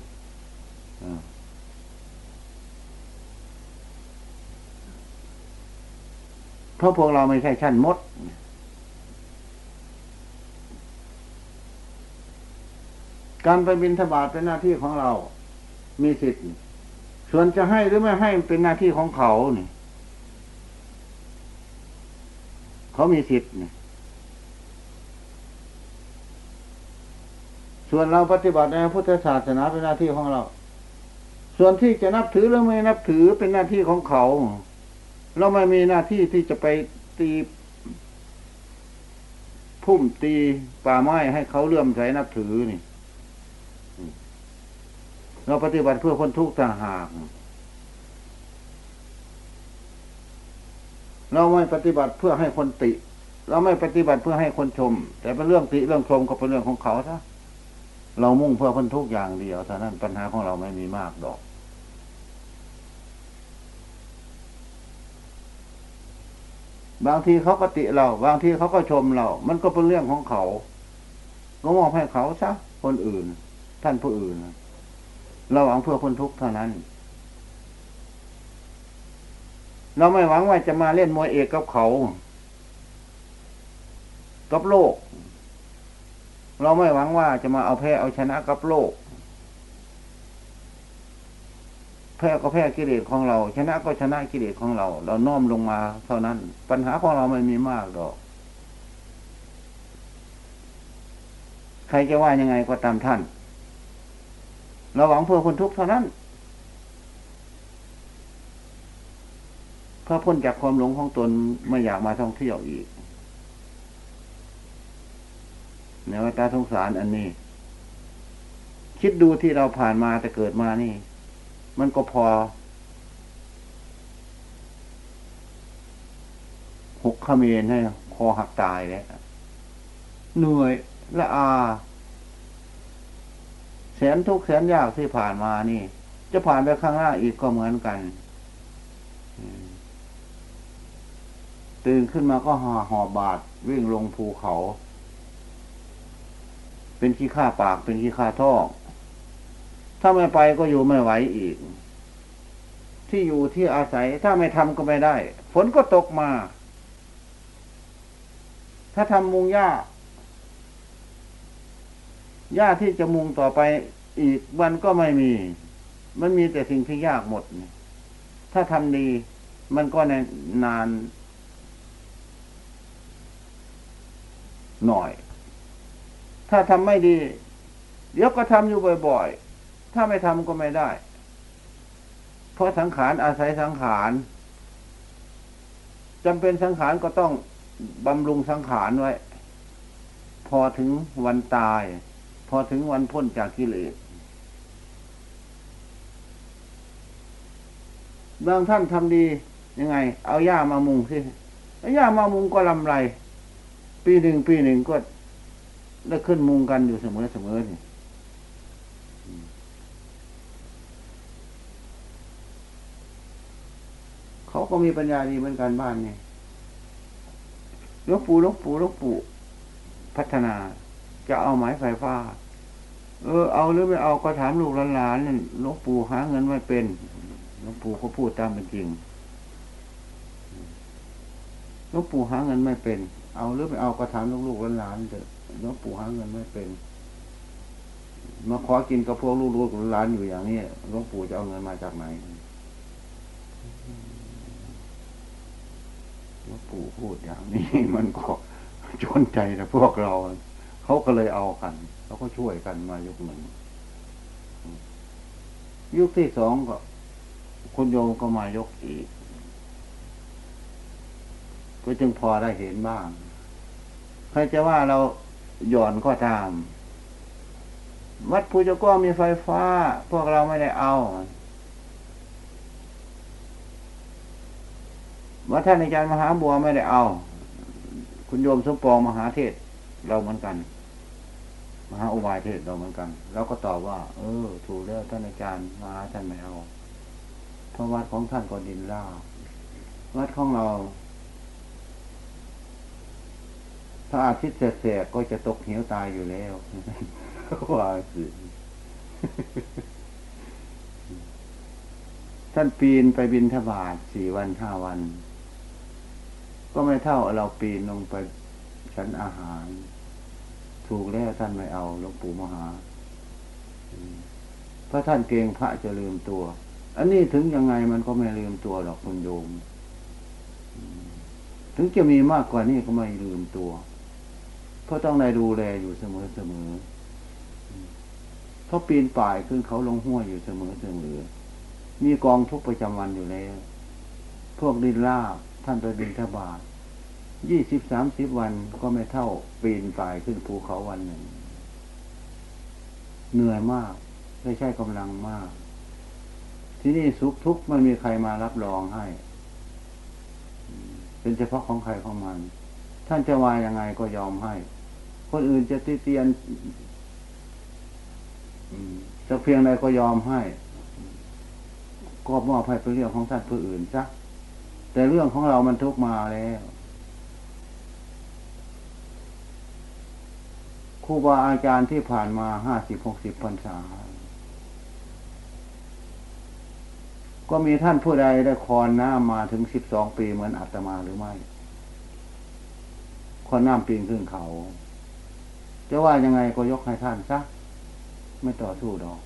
เพราะพวกเราไม่ใช่ชั้นมด การไปบินทบาทเป็นหน้าที่ของเรา มีสิทธิ์ ส่วนจะให้หรือไม่ให้เป็นหน้าที่ของเขาเนี่ยเขามีสิทธิ์เนี่ย ส่วนเราปฏิบัติในพุทธศาสนาเป็นหน้าที่ของเรา ส่วนที่จะนับถือหรือไม่นับถือเป็นหน้าที่ของเขา เราไม่มีหน้าที่ที่จะไปตีพุ่มตีป่าไม้ให้เขาเลื่อมใสนับถือนี่ เราปฏิบัติเพื่อคนทุกข์ต่างหากเราไม่ปฏิบัติเพื่อให้คนติ เราไม่ปฏิบัติเพื่อให้คนชม แต่เป็นเรื่องติเรื่องชมก็เป็นเรื่องของเขาซะ เรามุ่งเพื่อคนทุกอย่างเดียวเท่านั้นปัญหาของเราไม่มีมากดอก บางทีเขาก็ติเรา บางทีเขาก็ชมเรา มันก็เป็นเรื่องของเขา ก็มองให้เขาซะคนอื่น ท่านผู้อื่น เราหวังเพื่อคนทุกข์เท่านั้น เราไม่หวังว่าจะมาเล่นมวยเอกกับเขา กับโลก เราไม่หวังว่าจะมาเอาแพ้เอาชนะกับโลก แพ้ก็แพ้กิเลสของเรา ชนะก็ชนะกิเลสของเรา เราน้อมลงมาเท่านั้น ปัญหาของเราไม่มีมากหรอก ใครจะว่ายังไงก็ตามท่าน เราหวังเพื่อคนทุกข์เท่านั้น เพื่อพ้นจากความหลงของตนไม่อยากมาท่องเที่ยวอีก ในวัฏสงสารอันนี้ คิดดูที่เราผ่านมาแต่เกิดมานี่ มันก็พอหกขเมนให้คอหักตายแล้วเหนื่อยละอา แสนทุกข์แสนยากที่ผ่านมานี่ จะผ่านไปข้างหน้าอีกก็เหมือนกันตื่นขึ้นมาก็หอหอบบาดวิ่งลงภูเขา เป็นขี้ข้าปากเป็นขี้ข้าท้องถ้าไม่ไปก็อยู่ไม่ไหวอีก ที่อยู่ที่อาศัยถ้าไม่ทำก็ไม่ได้ ฝนก็ตกมา ถ้าทำมุงหญ้าหญ้าที่จะมุงต่อไปอีกวันก็ไม่มี มันมีแต่สิ่งที่ยากหมด ถ้าทำดีมันก็ในนานหน่อย ถ้าทำไม่ดี เดี๋ยวก็ทำอยู่บ่อยๆ ถ้าไม่ทำก็ไม่ได้ เพราะสังขารอาศัยสังขารจำเป็นสังขารก็ต้องบำรุงสังขารไว้ พอถึงวันตาย พอถึงวันพ้นจากกิเลสบางท่านทำดียังไง เอาหญ้ามามุงสิเอาหญ้ามามุงก็ลำไร ปีหนึ่งปีหนึ่งก็ ได้ขึ้นมุงกันอยู่เสมอเสมอนี่เขาก็มีปัญญาดีเหมือนกันบ้านนี่ลูกปู่ลูกปู่ลูกปู่พัฒนา จะเอาไม้ไฟฟ้า เออ เอาหรือไม่เอาก็ถามลูกหลานนั่นลวงปู่หาเงินไม่เป็นลวงปู่เขาพูดตามเป็นจริงหลวงปู่หาเงินไม่เป็น เอาหรือไม่เอาก็ถามลูกๆหลานๆเถอะ หลวงปู่หาเงินไม่เป็น มาขอกินกับพวกลูกๆหลานอยู่อย่างนี้หลวงปู่จะเอาเงินมาจากไหนหลวงปู่พูดอย่างนี้ มันก็จนใจนะพวกเรา เขาก็เลยเอากันเขาก็ช่วยกันมายุคหนึ่งยุคที่สองก็คุณโยมก็มายกอีก ก็จึงพอได้เห็นบ้าง ใครจะว่าเรา หย่อนก็ตาม วัดภูเจ้าก็มีไฟฟ้า พวกเราไม่ได้เอาวัดท่านอาจารย์มหาบัวไม่ได้เอา คุณโยมสมปองมหาเทศเราเหมือนกัน มหาอุบายเทศเราเหมือนกัน แล้วก็ตอบว่า เออ ถูกแล้วท่านอาจารย์มาท่านไม่เอาเพราะวัดของท่านก็ดินล่าวัดของเรา ถ้าอาทิตย์แสกก็จะตกเหวตายอยู่แล้วว่าสิท่านปีนไปบินทบาทสี่วันห้าวัน ก็ไม่เท่าเราปีนลงไปชั้นอาหาร ถูกแล้วท่านไม่เอาหลวงปู่มหาเพราะท่านเกรงพระจะลืมตัว อันนี้ถึงยังไงมันก็ไม่ลืมตัวหรอกคุณโยม ถึงจะมีมากกว่านี้ก็ไม่ลืมตัว เพราะต้องในดูแลอยู่เสมอเสมอเพราะปีนป่ายขึ้นเขาลงห้วยอยู่เสมอเสมอมีกองทุกประจำวันอยู่แล้ว พวกดินลาบท่านไปบินทบาทยี่สิบสามสิบวันก็ไม่เท่าปีนป่ายขึ้นภูเขาวันหนึ่ง เหนื่อยมากไม่ใช่กำลังมาก ที่นี่สุขทุกข์มันมีใครมารับรองให้ เป็นเฉพาะของใครของมัน ท่านจะวายยังไงก็ยอมให้ คนอื่นจะตีเตียนจะเพียงใดก็ยอมให้ก็มอบให้เป็นเรื่องของท่านผู้อื่นซะแต่เรื่องของเรามันทุกมาแล้วครูบาอาจารย์ที่ผ่านมาห้าสิบหกสิบพรรษา ก็มีท่านผู้ใดได้คอนน้ำมาถึงสิบสองปีเหมือนอาตมาหรือไม่คอนน้ำปีนขึ้นเขา จะว่ายังไงก็ยกให้ท่านซะไม่ต่อสู้ดอก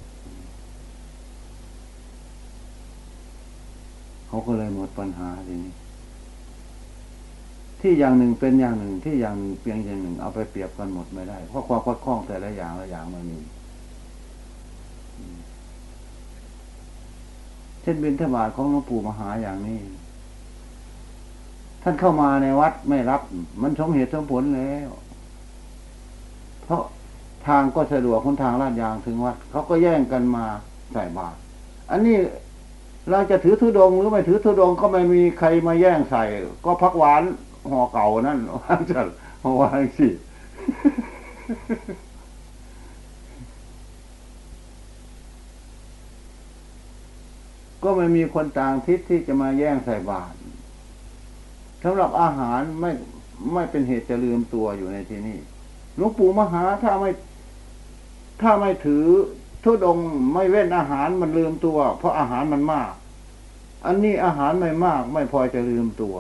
เขาก็เลยหมดปัญหาทีนี้ ที่อย่างหนึ่งเป็นอย่างหนึ่งที่อย่างหนึ่งเพียงอย่างหนึ่งเอาไปเปรียบกันหมดไม่ได้ เพราะความคดคล้องแต่ละอย่างละอย่างมันมีเช่นบินทบาทของหลวงปู่มหาอย่างนี้ ท่านเข้ามาในวัดไม่รับ มันสมเหตุสมผลแล้ว ทางก็สะดวกคนทางลาดยางถึงวัดเขาก็แย่งกันมาใส่บาตรอันนี้เราจะถือธุดงหรือไม่ถือธุดงก็ไม่มีใครมาแย่งใส่ ก็พักหวานห่อเก่านั่นว่าจะว่าสิก็ไม่มีคนต่างทิศที่จะมาแย่งใส่บาตรสำหรับอาหารไม่ไม่เป็นเหตุจะลืมตัวอยู่ในที่นี้หลวงปู่มหาถ้าไม่ ถ้าไม่ถือทุดงไม่เว้นอาหารมันลืมตัว เพราะอาหารมันมาก อันนี้อาหารไม่มาก ไม่พอจะลืมตัว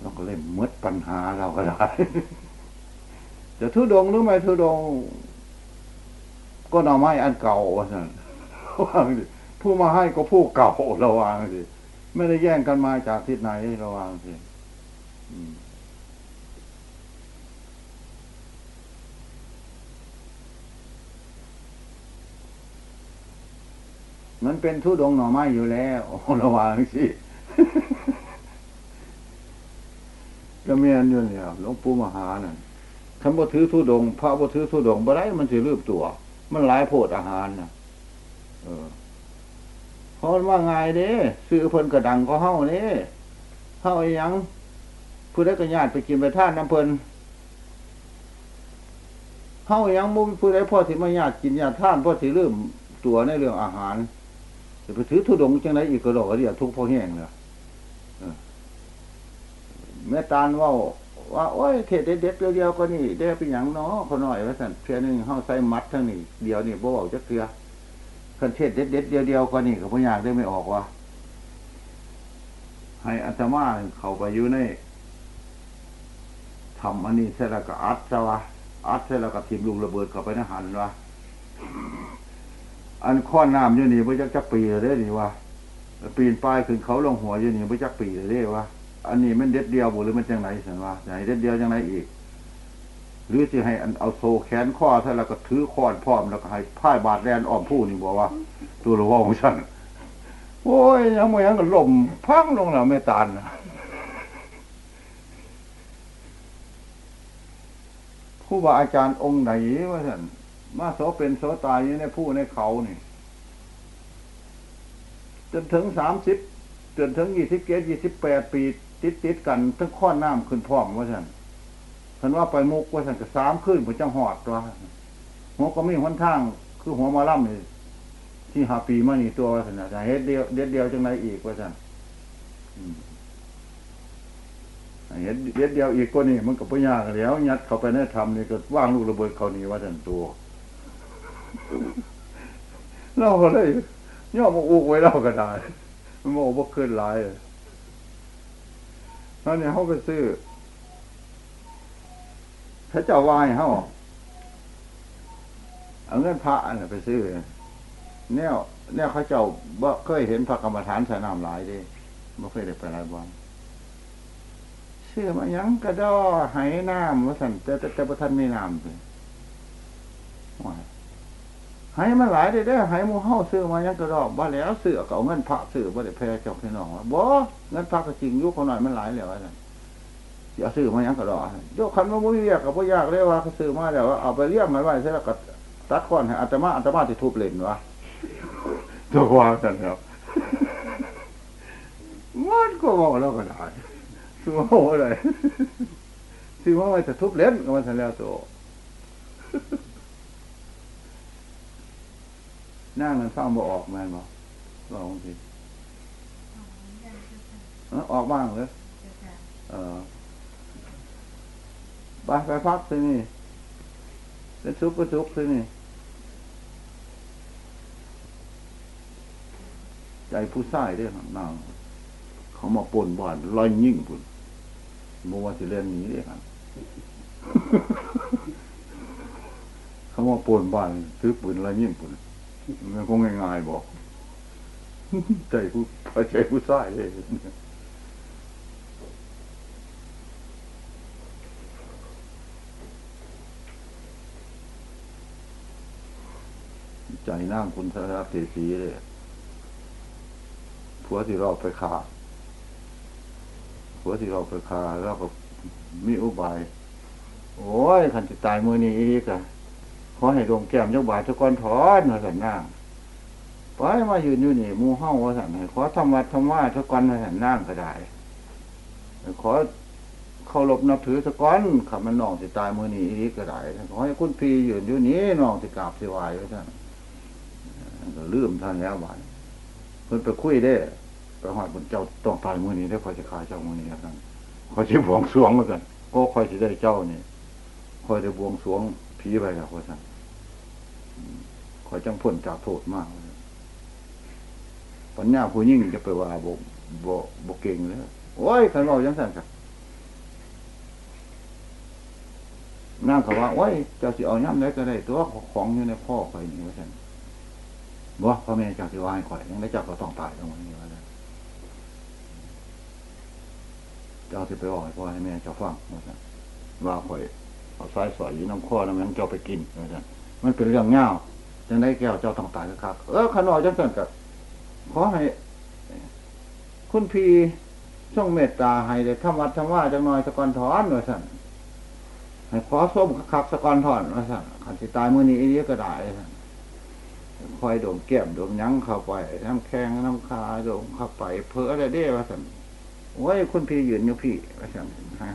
เราก็เล่นมดปัญหาเราก็ได้จะทุดงหรือไม่ทุดง ก็หน่อไม้อันเก่าว่าสั่นผู้มาให้ก็ผู้เก่าระวังสิไม่ได้แย่งกันมาจากทิศไหนระวังสิอืม มันเป็นทุดงหน่อไม้อยู่แล้วระวังสิก็เมียนอยู่เนี่ยหลวงปู่มหานั่นคำว่าถือทุดงพระว่าถือทุดงบ่ได้มันสิลืบตัว มันหลายโพดอาหารนะเออเพราะมันว่าไงเด้ซื้อเพิ่นกระดังก็เฮ้าเด้เฮ้าอีหยังผู้ใดก็ญาติไปกินไปท่านน้ำเพิ่นเฮ้าอีหยังมุผู้ใดพ่อสิมาญาติกินญาติท่านพ่อสิลืมตัวในเรื่องอาหาร จะไปถือทุดงจังไรอีกก็ดอกเดียวทุกข์พอแห้งเลยแม่ตาลว่าว่าโอ้ยเทศเด็ดเดียวก็นี่ได้เป็นอย่างน้อเขาหน่อยว่าสันเพียหนึงเฮาใส่มัดทั้งนี้เดียวนี่บ่เว้าจักเทื่อคันเทศเด็ดๆเดียวก็นี่ก็บ่อยากได้ไม่ออกว่าให้อาตมาเข้าไปอยู่ในทำอันนี้เสร็จแล้วก็อัดซะวะอัดเสร็จแล้วก็ทิมลูกระเบิดเข้าไปในหันวะ อันข้อน้ำอยู่นี่บ่จักจักปีเลยเด้นี่วะปีนป้ายขึ้นเขาลงหัวอยู่นี่บ่จักปีเลยเด้วะอันนี้มันเด็ดเดียวบุหรือมันจังไหนสันว่าไหนเด็ดเดียวจังไหนอีก หรือจะให้อันเอาโซแขนข้อถ้าแล้วก็ถือค้อนพร้อมแล้วก็ให้พ่ายบาดแลนอ้อมผู้นี่บอกว่า ตัวหลวงของฉันโอ้ยยังไม่ยังก็ล่มพังลงแล้วไม่ตานผู้บาอาจารย์องค์ไหนว่าสัน มาโสเป็นโสตายอยู่ในผู้ในเขานี่ จนถึงสามสิบจนถึงยี่สิบเจ็ดยี่สิบแปดปี ติดติดกันทั้งข้อน้ำขึ้นพร้อมว่าฉันฉันว่าไปมุกว่าฉันก็สามขึ้นผมจังหอดตัวหัวก็มีหนทาง คือหัวมาล่ำนี่ที่หาปีมานี่ตัวว่าฉันนะเฮ็ดเดียวเด็ดเดียวจังไรอีกว่าฉันเฮ็ดเด็ดเดียวอีกก็นี่มันก็ปัญญากแล้วยัดเข้าไปในธรรมนี่ก็ว่างลูกระเบิดเขานี่ว่าฉันตัว เราก็เลยย่อมาอุกไว้เราก็ได้มันบอกว่าขึ้นหลายเลยแล้วเนี่ยเขาไปซื้อพระเจ้าวายเขาเอาเงินพระนนั้นไปซื้อเนี่ยเนี่ยเขาเจ้าบ่เคยเห็นพระกรรมฐานใส่น้ำหลายดิบ่เคยได้ไปหลายวันเชื่อมายังกระดอไหน้ำว่าสันแต่แต่แต่ประท่านไม่น้ำเลย ว่าไหมันหลายเด้อเด้อไหหมูเฮาซื้อมายังกระดอกบ่แล้วซื้อก็เอาเงินพระซื้อบ่ได้แพ้เจ้าพี่น้องว่าบ่เงินพระก็จริงยุคเขาหน่อยมันหลายแล้วว่าซั่นสิเอาซื้อมายังกระดอกโยกคันว่าบ่มีเรียกก็บ่ยากเลยว่าเขาซื้อมาแล้วว่าเอาไปเลี้ยงไว้ไว้เสร็จแล้วก็ตัดก้อนให้อาตมาอาตมาสิทุบเล่นวะตัวว่าซั่นครับมันก็บอกแล้วก็ได้ซื้อมาบ่ได้ซื้อมาไว้จะทุบเล่นก็มันซั่นแล้วโตห น้ามันฟังบ่ออกแม่นบ่ลองสิเอ้อออกบ้างเลยเออไปไปพักที่นี่เป็นซุปก็ซุปที่นี่ ใจผู้ชายเด้อครับนางเขามาปนบ้านลอยยิ่งพุ่นบ่ว่าสิเล่นหนี้เด้อครับเขามาปนบ้านถือปืนลอยยิ่งพุ่น มันคงง่ายๆบอกใจผู้ใจผู้ชายเลยใจนั่งคุณสารเตสีเลยผัวที่เราไปขาผัวที่เราไปคาแล้วก็มีอุบาย โอ้ยขันจะตายมือนี้อีกอะ ขอให้ดวงแก้มยกบาททุกคนถอนมาสันนั่งไปมายืนอยู่นี่มูเฮ้าว่าสันให้ขอทำวัดทำว่าทุกคนมาสันนั่งก็ได้ขอเคารพนับถือสักก้อนขับมันน้องจะตายมือหนีอีกก็ได้ขอให้คุณพี่ยืนอยู่นี้น้องจะกราบสิวายไว้ท่านก็ลืมท่านแล้วบานเพิ่นไปคุยได้ไปหอดบนเจ้าต้องตายมือนี้ได้คอยจะขายเจ้ามือนี้ครับคอยจะบวงสรวงแล้วกันก็คอยจะได้เจ้านี่คอยจะบวงสรวงผีไปแล้วคนนั้น คอยจังพ้นจากโทษมาก ปัญญาผู้ยิ่งจะไปว่าบกบกบกเก่งเลยโอ้ยขันเรายังสั่นครับนั่งเขาว่าโอ้ยเจ้าสิเอาย่ำได้ก็ได้ ตัวของอยู่ในพ่อคอยนี่ว่าสั่นบ่พ่อแม่เจ้าสิว่าให้ข่อยยังได้เจ้าก็ต้องตายตรงนี้ว่าสั่นเจ้าสิไปบอกให้พ่อให้แม่เจ้าฟังว่าสั่นว่าข่อยเอาสายสอยอยู่น้ำข้อน้ำยังเจ้าไปกินว่าสั่น มันเป็นเรื่องเงาจังได้แก้วเจ้าต้องตายครับเออขนอยจังสันกับขอให้ คุณพี่ช่องเมตตาให้ได้ทำวัดทำว่าจังน่อยสะกอนถอนว่าสั่นให้ขอส้มขับสะกอนถอนว่าสั่นขันสิตายมื้อนี้อีนี้ก็ได้สั่นคอยดมแก้มดมยั้งเข้าไปน้ำแข้งน้ำคาดมเข้าไป เพื่ออะไรได้ว่าสั่นโอ้ยคุณพี่ยืนอยู่พี่ว่าสั่น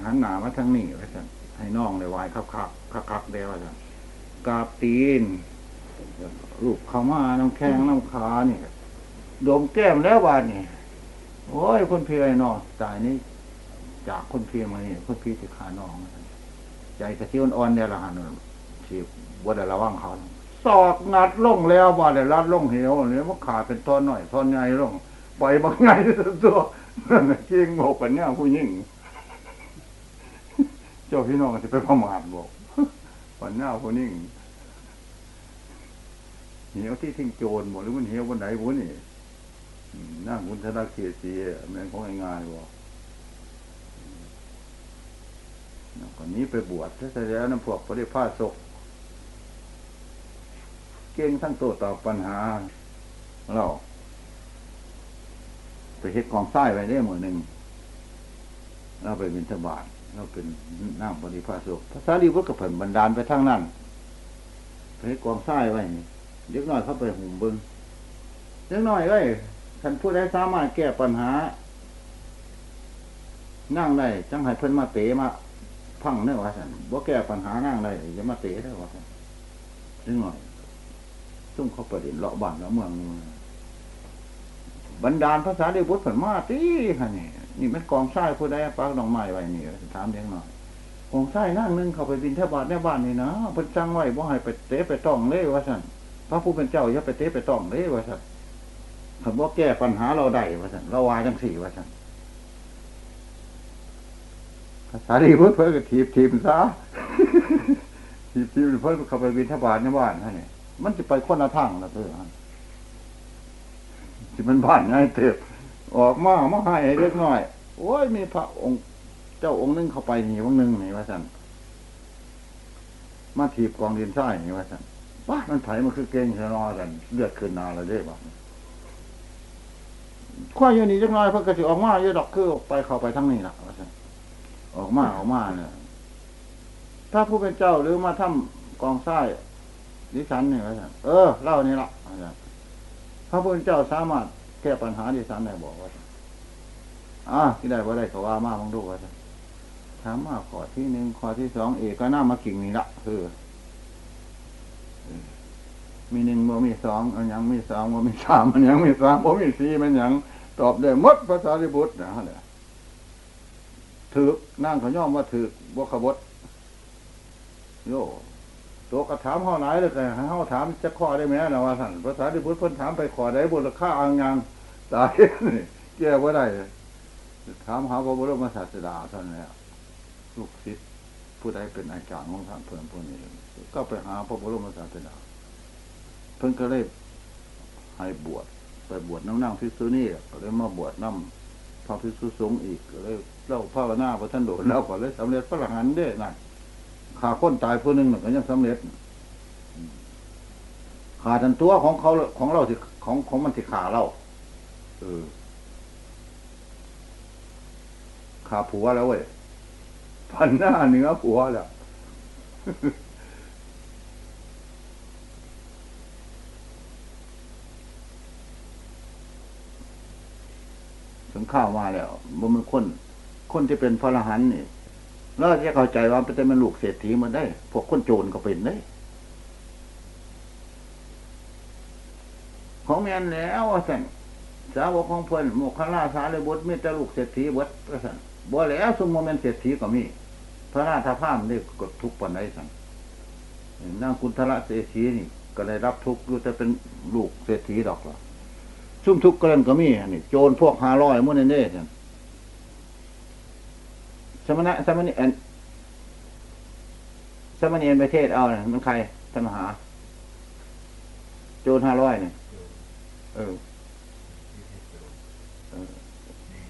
หันหน้ามาทางนี้ว่าสั่นให้น้องได้ไหวคับคับคับคับได้ว่าสั่น กราบตีนรูปเข้ามาน้ำแข้งน้ำขานี่ดมแก้มแล้วบานนี่โอ้ยคนเพียนอตายนี่จากคนเพียมานี่คนพี่สิขาน้อง ใจกระเที่ยวอ่อนเนี่ยละหันสิบัวแต่ระวังเขาสอกงัดล่งแล้วว่าแต่รัดล่งเหวเนี่ยมันขาดเป็นท่อนหน่อยท่อนใหญ่ล่งปล่อยบางไงตัวนั่นจริงบอกปัญญาผู้ยิ่งเจ้าพี่น้องจะไปประมาทบอก ปัญญาผู้ยิ่งเหวที่ทิ้งโจรหมดหรือมันเหววันไหนบุนี่นั่งคุณธนาเขียสีแม่งของง่ายๆบอกก่อนนี้ไปบวชถ้าแล้วน้ำพวกพระเดชพาศกเก่งทั้งตัวตอบปัญหาเราไปเฮ็ดกองไส้ไปได้หมือหนึ่งเราไปบินทบาท เราเป็นนั่งปฏิภาสุภาษาลีวุฒิกับเผินบันดาลไปทั้งนั้นไปเฮ็ดกองไส้ไว้เล็กน้อยเข้าไปหุ่มบึงเล็กน้อยไว้ท่านผู้ใดสามารถแก้ปัญหา นั่งได้จังให้เพิ่นมาเตะมาพังเนื้อว่าสันว่าแก้ปัญหานั่งได้จะมาเตะได้ว่าสันเล็กน้อยซุ่มเขาประเด็นเลาะบ้านเลาะเมืองบรรดาลภาษาเดบุตรผลมาตีฮะนี่ นี่มันกองทรายผู้ใดปักดอกไม้ไว้นี่ถามเด็กหน่อยกองทรายนั่งนึงเขาไปบินเทบาทในบ้านนี่นะเพิ่นจังไว้บ่ให้ไปเตะไปต้องเลยว่าสันพระผู้เป็นเจ้าอย่าไปเตะไปต้องเลยว่าสันคำว่าแก้ปัญหาเราได้ว่าสันเราวายจังสี่ว่าสันภาษาดีเพุทธเพิ่นก็ทีบทีมซะทีบทีมเพิ่นเขาไปบินเทบาทในบ้านฮะนี่มันจะไปคนละทางละเพื่อนที่มันบ้านง่ายเติบ ออกมามาให้เล็กน้อย โอ้ยมีพระองค์ เจ้าองค์นึงเข้าไปนี่องค์นึงนี่ว่าสันมาถีบกองดินใช่นี่ว่าสันว่ามันไถมันคือเก่งชะนอกันเลือดขึ้นนาเลยได้บ้างข้ออยู่นี่จักน้อยเพิ่งกระสิออกมาเยอะดอกคือไปเข้าไปทั้งนี้ละว่าสันออกมาออกมาเนี่ยถ้าผู้เป็นเจ้าหรือมาทำกองทรายดิฉันเนี่ยว่าสันเออเล่านี่ละว่าสันพระพุทธเจ้าสามารถ ก้ปัญหาดิฉันได้บอกว่าอ่าที่ได้ว่าได้ก็ว่ามาบางดูว่าถามมาข้อที่หนึ่งข้อที่สองเอกก็น่ามากิ่งนี่ละคือมีหนึ่งโมมีสองมันยังมีสองโมมีสามมันยังมีสามโมมีสี่มันยังตอบได้มดภาษาลิบุตรนะฮะเนี่ยถือนั่งเขาย่อมว่าถือบวกขบดโยตัวกระถามห้อไหนเลยแต่ห้อถามจะข้อได้ไหมนะว่าท่นภาษาที่พุทธพ้นถามไปขอได้บุญค่าอังยัง ตายแก้ว่าได้ถามหาพระบรมศาสดาท่านแล้วลูกศิษย์ผู้ใดเป็นอาจารย์ของท่านเพิ่อนผู้นี้ก็ไปหาพระบรมศาสดาเพิ่นก็เลยให้บวชไปบวชน้ำนั่งพิกษุนี่ก็เลยมาบวชน้ำพระพิกษุสงฆ์อีกก็เลยเล่าภาวนาพระท่านโดดเล่าก็เลยสำเร็จพระอรหันต์เด้นั่นขาคนตายผู้หนึ่งน่ะก็ยังสำเร็จขาทันตัวของเขาของเราที่ของของมันที่ขาเรา เออขาผัวแล้วเว้ยพันหน้าเหนือผัวแล้วถึงข้าวมาแล้วบ่มันคนคนที่เป็นพระรหันต์นี่เราจะเข้าใจว่าเป็นมันลูกเศรษฐีมันได้ พวกคนโจรก็เป็นได้ของแมนแล้วว่าสั่น สาวกของเพิ่นโมคคลาสาเลยบดมีแต่ลูกเศรษฐีบดว่าสั่นบ่แล้วสมมติเป็นเศรษฐีก็มี พระราชาพามได้กดทุกข์ปานใดสันนางกุณฑละเศรษฐีนี่ก็ได้รับทุกข์อยู่แต่เป็นลูกเศรษฐีดอกล่ะซุ่มทุกข์ก็เล่นก็มีนนี้โจรพวกหาร้อยมื่อนี่เด้ท่านสมณะสมณีอันสมณีเอันประเทศเอาเนี่ยมันใครท่านมหา โจรห้าร้อยเนี่ยเอออ มี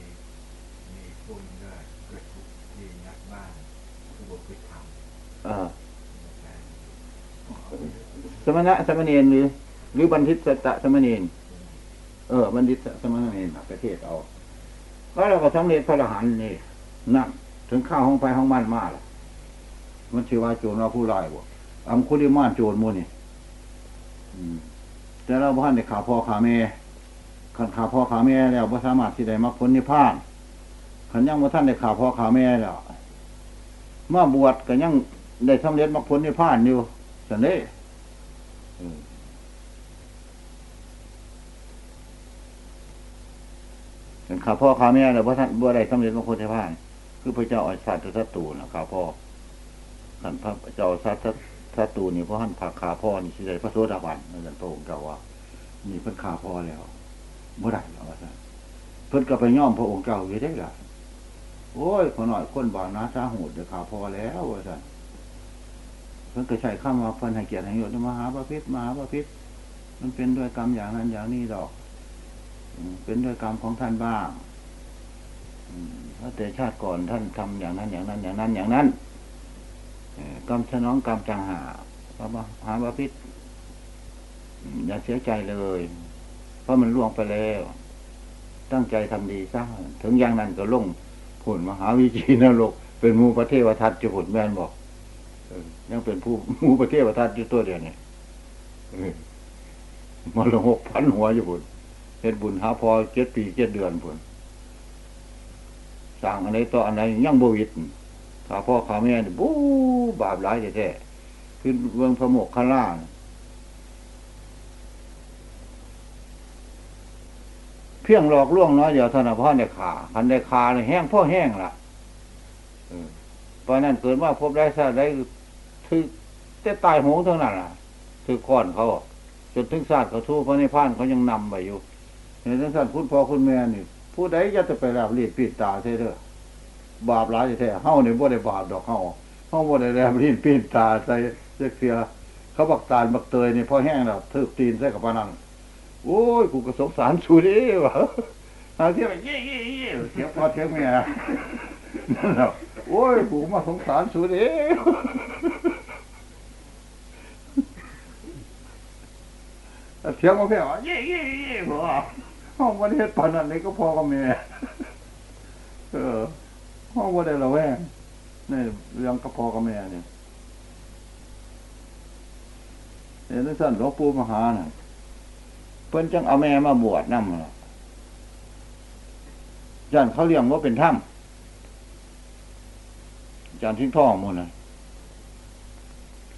มีคนก็เกิดถูกยิงนักบ้านคือบอกไปท เออำ สมณะสมณีนหรือ หรือบัณฑิตสตะสมณีนเออบัณฑิตสมณีนประเทศเอาแล้วเราก็สำเร็จพระอรหันต์นี่นั่นถึงข้าวห้องไปห้องมันมาล่ะมันชื่อว่าโจรเราผู้ร้ายบ่อำคุลิมานโจรมูนี่แต่เราบ้านในขาพ่อขาแม่ขันขาพ่อขาแม่แล้วบ่สามารถที่ได้มรรคผลนิพพานขันยังบ่ท่านได้ขาพ่อขาแม่แล้วมาบวชก็ยัง ได้สำเร็จมรรคผลนิพพานอยู่สันเด้เออขันขาพ่อข้าแม่แล้วบ่ท่านบ่ได้สำเร็จมรรคผลนิพพาน คือพระเจ้าอาชาติทัตตูนะข้าพ่อขันพระเจ้าชาติทัตตูนี่พระท่านผาข้าพ่อนี่สิได้พระโสดาบันนั่นแหละพระองค์เจ้าว่านี่เพิ่นข้าพ่อแล้วเมื่อไรแล้วว่านเพิ่นก็ไปย่อมพระองค์เจ้าอยู่ได้ล่ะโอ้ยขอหน่อยคนบางนาสาหูดเดี๋ยวข้าพ่อแล้วว่าน พิ่นก็ใช้คำว่าเพิ่นให้เกียรติให้ยศมหาประพิษมหาประพิษมันเป็นด้วยกรรมอย่างนั้นอย่างนี้ดอกเป็นด้วยกรรมของท่านบ้างอืมถ้าแต่ชาติก่อนท่านทำอย่างนั้นอย่างนั้น อย่างนั้นอย่างนั้นกรรมสนองกรรมจังหาพระมหาบาพิษอย่าเสียใจเลย เพราะมันล่วงไปแล้ว ตั้งใจทำดีซะถึงอย่างนั้นก็ลงผลมหาวิจีนรกเป็นมูประเทวทัตจุผลแม่นบอก ยังเป็นผู้มูประเทวทัตอยู่ตัวเดียวเนี่ยมาลงหกพันหัวอยู่ผลเฮ็ดบุญหาพอเจ็ดปีเจ็ดเดือนผลสั่งอันไหนต่ออันไหนยังบวิดข้าพ่อขาแม่นี่บู๊บาปหลายแท้ๆขึ้นเบื้องพระโมกขล่าน่ะเพียงหลอกล่วงน้อยเดียวเท่านั้นพ่อได้ขาคันได้ขาเนี่ยแห้งพ่อแห้งละเออเพราะนั้นเกิดมาพบได้ซะได้ ถือแต่ตายโหงเท่านั้นล่ะถือค้อนเขาจนถึงศาสตร์เขาทู่พระนิพพานเขายังนำไปอยู่เห็นทั้งศาสตร์คุณพ่อคุณแม่นี่ ผู้ใดจะจะไปแล้วรีดปิดตาใช่เด้อบาปหลายแท้เฮานี่บ่ได้บาปดอกเฮาเฮาบ่ได้แล้วรีดปิดตาใส่เสียเสียเขาบักตาลบักเตยนี่พอแห้งแล้วทึกตีนใส่กับปานนั้นโอ้ยกูก็สงสารสูเด้วะหาเที่ยวเย่เย่เย่เสียพ่อเสียงแม่นั่นแหละโอ้ยกูมาสงสารสูเด้ เสียงมาเพียว่าเย่เย่เย่บ่ห้องวันเฮ็ดปานนั้นนี่ก็พอกับแม่เออห้องว่าได้ละแวงนี่เรื่องก็พอกับแม่เนี่ยเห็นสั้นหลวงปู่มหาน่ะเพิ่นจังเอาแม่มาบวชนำล่ะจันเขาเลี้ยงว่าเป็นถ้ำจันทิ้งท่องหมันน่ะ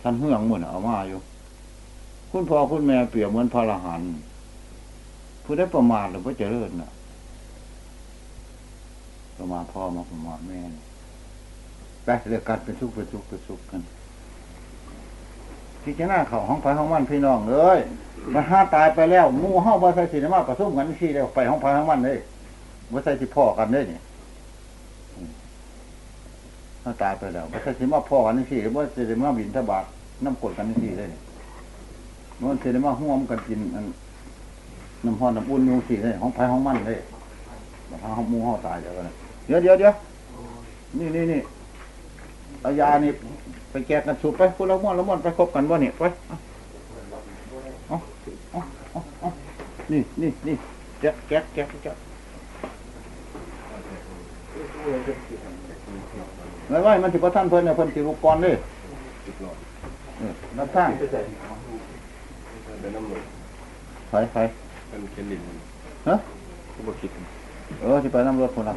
ท่านเฮืองหมันน่ะเอามาอยู่ คุณพ่อคุณแม่เปรียบเหมือนพระอรหันต์ผู้ได้ประมาทหรือว่าเจริญน่ะ ประมาทพ่อมาประมาทแม่ไปเรียกกันเป็นสุขเป็นสุขเป็นสุขกันที่จะหน้าเขาห้องไฟห้องมันพี่น้องเลยมันห้าตายไปแล้วมูห้องบ่ใส่สีน้ำมาประชุมกันที่แล้วไปห้องไฟห้องมันเลยบ่ใส่ที่พ่อกันเลยนี่ห้าตายไปแล้วบ่ใส่สีมาพ่อกันที่บ่ใส่สีมาบินทบาทน้ำกดกันที่เลยนี่ มันใส่มาห่วมกันกินอันน้ำห้อนน้ำอุ่นอยูสิเลยห้องไผ่ห้องมันเลยมาทางห้องมูห้องตายเดี๋ยวกันเดี๋ยวเดี๋ยวเดี๋ยวนี่นี่นี่เอายานี่ไปแกะกันสูบไปพวกเราม้วนละม้วนไปคบกันบ่เนี่ยไปอาเอาเอาเอาเอนี่นี่นี่แกะแกะแกะแกะไม่ไหวมันสิบ่ท่านเพิ่นเนี่ยเพิ่นสิรุกก่อนเลยนับทาง เป็นน้ำหนุนไผไผเป็นเคลินฮะผู้บคิด เออที่ไปน้ำรถคนละ